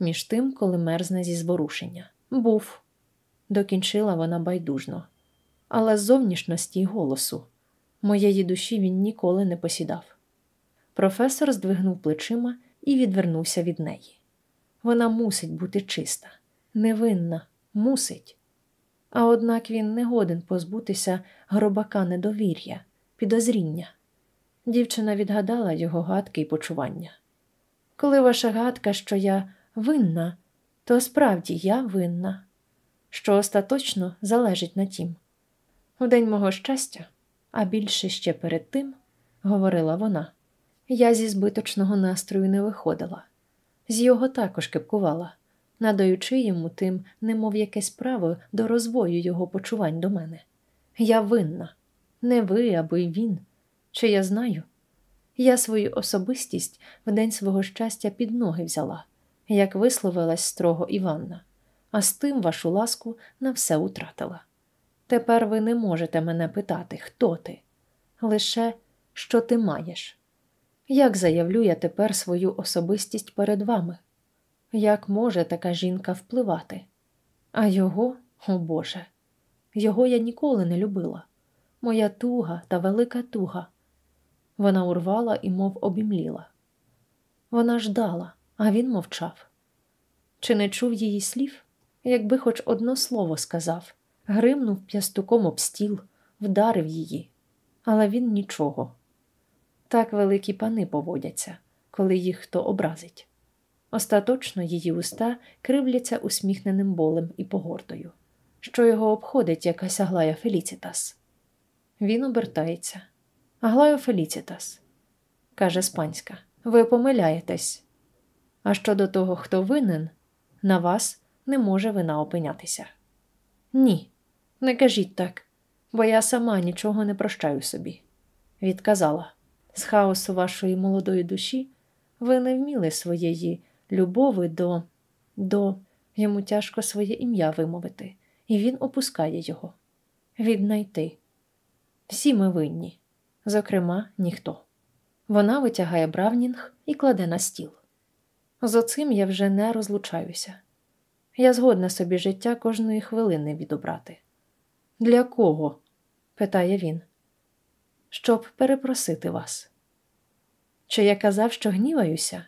між тим, коли мерзне зі зворушення. Був, докінчила вона байдужно, але з зовнішності й голосу. Моєї душі він ніколи не посідав. Професор здвигнув плечима і відвернувся від неї. Вона мусить бути чиста, невинна, мусить. А однак він не годен позбутися гробака недовір'я, підозріння. Дівчина відгадала його гадки й почування. Коли ваша гадка, що я винна, то справді я винна, що остаточно залежить на тім. У день мого щастя, а більше ще перед тим, говорила вона, я зі збиточного настрою не виходила, з його також кепкувала, надаючи йому тим, немов якесь право до розвою його почувань до мене. Я винна, не ви або й він. Чи я знаю? Я свою особистість в день свого щастя під ноги взяла, як висловилась строго Іванна, а з тим вашу ласку на все утратила. Тепер ви не можете мене питати, хто ти, лише що ти маєш. Як заявлю я тепер свою особистість перед вами? Як може така жінка впливати? А його, о Боже, його я ніколи не любила. Моя туга та велика туга. Вона урвала і мов обімліла. Вона ждала, а він мовчав. Чи не чув її слів, якби хоч одно слово сказав, гримнув п'ястуком об стіл, вдарив її, але він нічого. Так великі пани поводяться, коли їх хто образить. Остаточно її уста кривляться усміхненим болем і погордою, що його обходить якась Аглая Феліцітас. Він обертається. Аглаю Феліцітас, каже Спанська, ви помиляєтесь. А щодо того, хто винен, на вас не може вина опинятися. Ні, не кажіть так, бо я сама нічого не прощаю собі. Відказала з хаосу вашої молодої душі ви не вміли своєї любови до, до йому тяжко своє ім'я вимовити, і він опускає його. Віднайти. Всі ми винні, зокрема, ніхто. Вона витягає Бравнінг і кладе на стіл. З оцим я вже не розлучаюся. Я згодна собі життя кожної хвилини відобрати. Для кого? питає він. Щоб перепросити вас. Чи я казав, що гніваюся?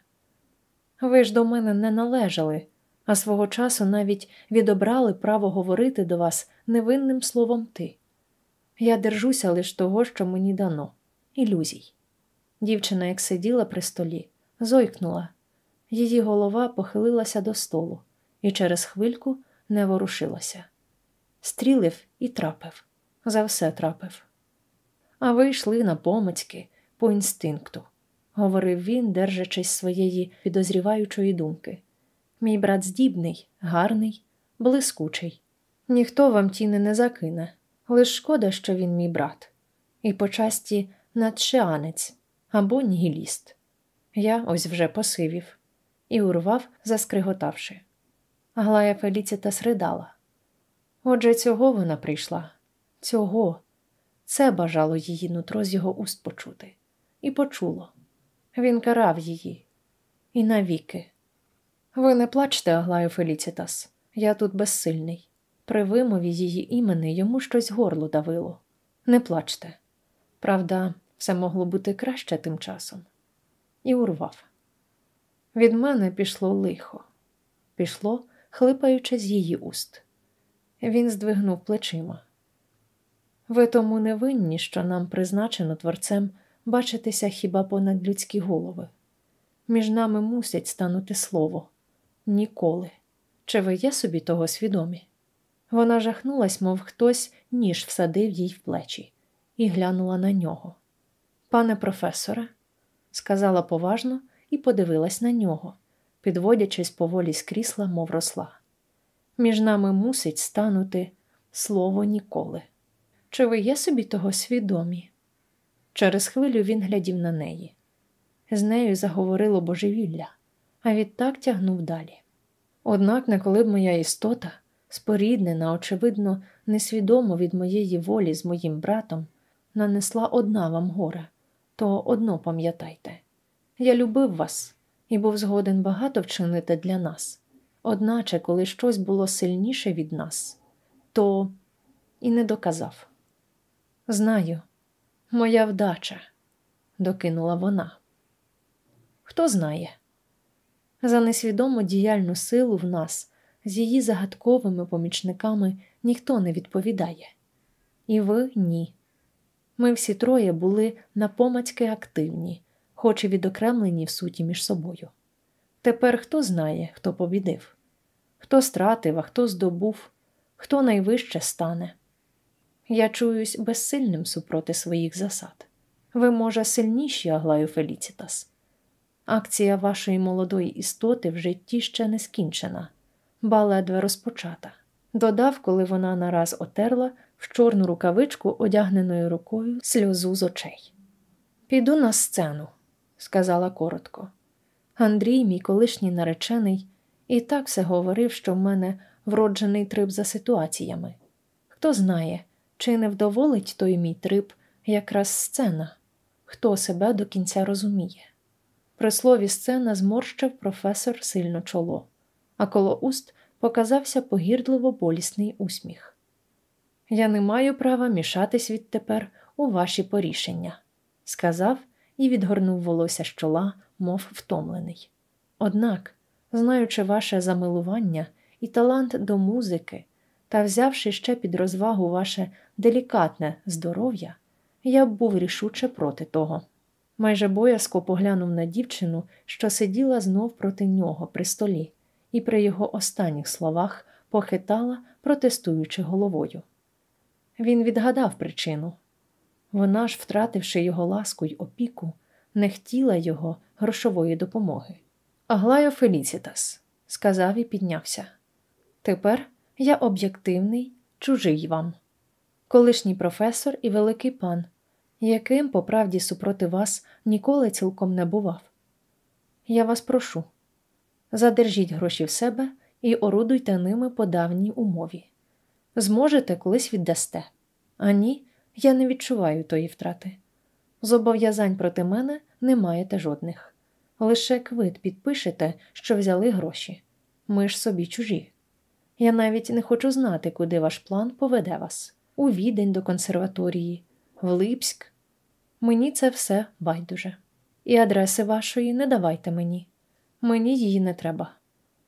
Ви ж до мене не належали, а свого часу навіть відобрали право говорити до вас невинним словом ти. Я держуся лише того, що мені дано, ілюзій. Дівчина, як сиділа при столі, зойкнула. Її голова похилилася до столу і через хвильку не ворушилася. Стрілив і трапив, за все трапив. А ви йшли на помицьки по інстинкту говорив він, держачись своєї підозріваючої думки. Мій брат здібний, гарний, блискучий. Ніхто вам тіни не закине, лиш шкода, що він мій брат, і по часті надшеанець або нігіліст. Я ось вже посивів і урвав, заскриготавши. Глая Феліціта сридала. Отже, цього вона прийшла, цього, це бажало її нутро з його уст почути, і почуло. Він карав її. І навіки. Ви не плачте, Аглаю Феліцітас, я тут безсильний. При вимові її імени йому щось горло давило. Не плачте. Правда, все могло бути краще тим часом. І урвав. Від мене пішло лихо, пішло, хлипаючи з її уст. Він здвигнув плечима. Ви тому не винні, що нам призначено творцем бачитися хіба понад людські голови. Між нами мусить станути слово ніколи. Чи ви є собі того свідомі? Вона жахнулась, мов хтось ніж всадив їй в плечі, і глянула на нього. Пане професоре, сказала поважно і подивилась на нього, підводячись поволі з крісла, мов росла. Між нами мусить станути слово ніколи. Чи ви є собі того свідомі? Через хвилю він глядів на неї. З нею заговорило божевілля, а відтак тягнув далі. Однак, не коли б моя істота, споріднена, очевидно, несвідомо від моєї волі з моїм братом, нанесла одна вам горе, то одно пам'ятайте я любив вас і був згоден багато вчинити для нас. Одначе, коли щось було сильніше від нас, то і не доказав. Знаю, моя вдача, докинула вона. Хто знає? За несвідому діяльну силу в нас з її загадковими помічниками ніхто не відповідає. І ви ні. Ми всі троє були напомацьки активні, хоч і відокремлені в суті між собою. Тепер хто знає, хто побідив, хто стратив, а хто здобув, хто найвище стане. Я чуюсь безсильним супроти своїх засад. Ви, може, сильніші, Аглаю Феліцітас. Акція вашої молодої істоти в житті ще не скінчена, ба ледве розпочата. Додав, коли вона нараз отерла в чорну рукавичку, одягненою рукою сльозу з очей. Піду на сцену, сказала коротко. Андрій, мій колишній наречений, і так все говорив, що в мене вроджений трип за ситуаціями. Хто знає, чи не вдоволить той мій трип якраз сцена, хто себе до кінця розуміє. При слові сцена зморщив професор сильно чоло, а коло уст показався погірдливо болісний усміх. Я не маю права мішатись відтепер у ваші порішення, сказав і відгорнув волосся з чола, мов втомлений. Однак, знаючи ваше замилування і талант до музики, та взявши ще під розвагу ваше делікатне здоров'я, я б був рішуче проти того. Майже боязко поглянув на дівчину, що сиділа знов проти нього при столі, і при його останніх словах похитала, протестуючи головою. Він відгадав причину. Вона ж, втративши його ласку й опіку, не хотіла його грошової допомоги. Аглайо Феліцітас, сказав і піднявся. Тепер я об'єктивний, чужий вам, колишній професор і великий пан яким, по правді, супроти вас ніколи цілком не бував. Я вас прошу, задержіть гроші в себе і орудуйте ними по давній умові. Зможете колись віддасте, а ні, я не відчуваю тої втрати. Зобов'язань проти мене не маєте жодних. Лише квит підпишете, що взяли гроші. Ми ж собі чужі. Я навіть не хочу знати, куди ваш план поведе вас у відень до консерваторії, в Липськ. Мені це все байдуже. І адреси вашої не давайте мені. Мені її не треба.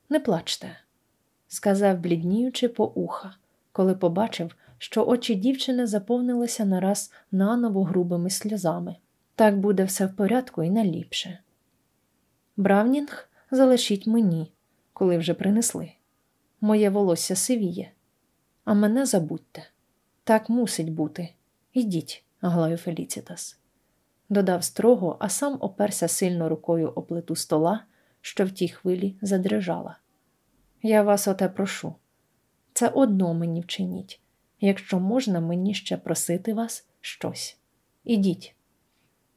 Не плачте, сказав, блідніючи по уха, коли побачив, що очі дівчини заповнилися нараз наново грубими сльозами. Так буде все в порядку і наліпше. Бравнінг залишіть мені, коли вже принесли. Моє волосся сивіє, а мене забудьте. Так мусить бути. Ідіть, Аглаю Феліцітас. Додав строго, а сам оперся сильно рукою о плиту стола, що в тій хвилі задрижала. Я вас оте прошу. Це одно мені вчиніть, якщо можна мені ще просити вас щось. Ідіть.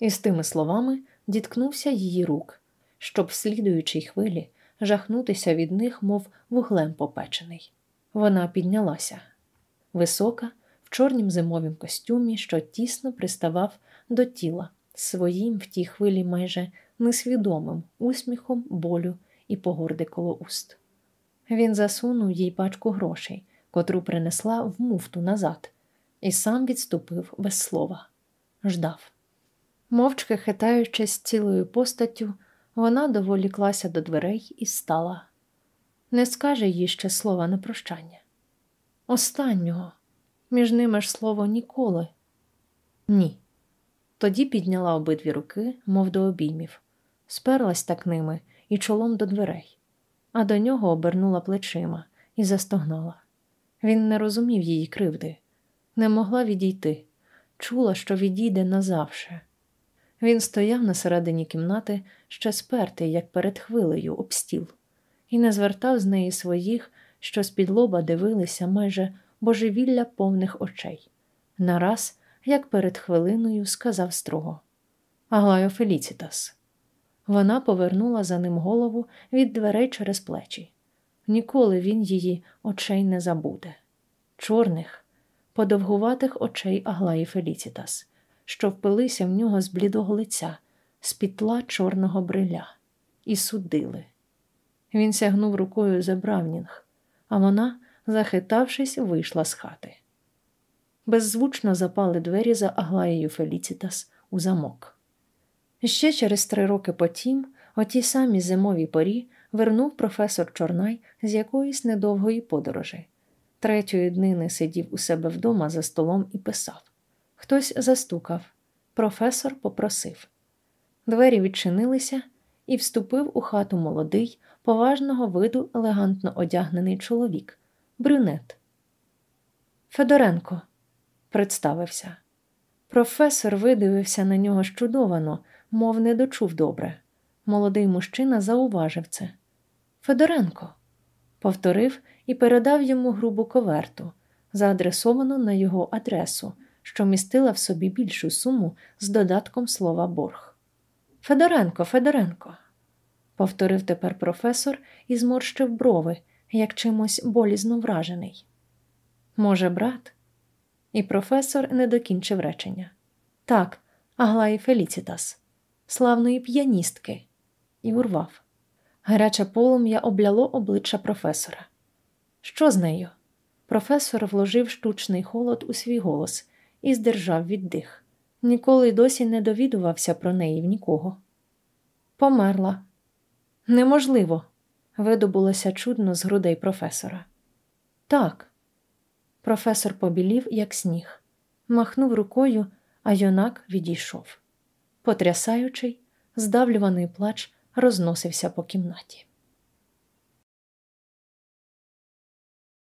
І з тими словами діткнувся її рук, щоб в слідуючій хвилі жахнутися від них, мов вуглем попечений. Вона піднялася висока в чорнім зимовім костюмі, що тісно приставав до тіла своїм в тій хвилі майже несвідомим усміхом болю і погорди коло уст. Він засунув їй пачку грошей, котру принесла в муфту назад, і сам відступив без слова, ждав. Мовчки хитаючись цілою постаттю, вона доволіклася до дверей і стала. Не скаже їй ще слова на прощання. Останнього між ними ж слово ніколи. Ні. Тоді підняла обидві руки, мов до обіймів. Сперлась так ними і чолом до дверей, а до нього обернула плечима і застогнала. Він не розумів її кривди, не могла відійти, чула, що відійде назавше. Він стояв на середині кімнати, ще спертий, як перед хвилею, об стіл, і не звертав з неї своїх, що з-під лоба дивилися майже божевілля повних очей. Нараз, як перед хвилиною, сказав строго Аглайо Феліцітас. Вона повернула за ним голову від дверей через плечі. Ніколи він її очей не забуде. Чорних, подовгуватих очей Аглаї Феліцітас, що впилися в нього з блідого лиця, з пітла чорного бриля, і судили. Він сягнув рукою за Бравнінг, а вона, захитавшись, вийшла з хати. Беззвучно запали двері за Аглаєю Феліцітас у замок. Ще через три роки потім, о тій самій зимовій порі, вернув професор Чорнай з якоїсь недовгої подорожі. Третьої днини сидів у себе вдома за столом і писав. Хтось застукав. Професор попросив. Двері відчинилися, і вступив у хату молодий, поважного виду елегантно одягнений чоловік, брюнет. Федоренко, представився. Професор видивився на нього щудовано, мов не дочув добре. Молодий мужчина зауважив це. Федоренко, повторив і передав йому грубу коверту, заадресовану на його адресу, що містила в собі більшу суму з додатком слова борг. Федоренко, Федоренко, повторив тепер професор і зморщив брови, як чимось болізно вражений. Може, брат? І професор не докінчив речення. Так, Аглаї Феліцітас, славної п'яністки, і урвав. Гаряче полум'я обляло обличчя професора. Що з нею? Професор вложив штучний холод у свій голос і здержав віддих. Ніколи й досі не довідувався про неї в нікого. Померла. Неможливо. видобулося чудно з грудей професора. Так. Професор побілів, як сніг, махнув рукою, а юнак відійшов. Потрясаючий, здавлюваний плач розносився по кімнаті.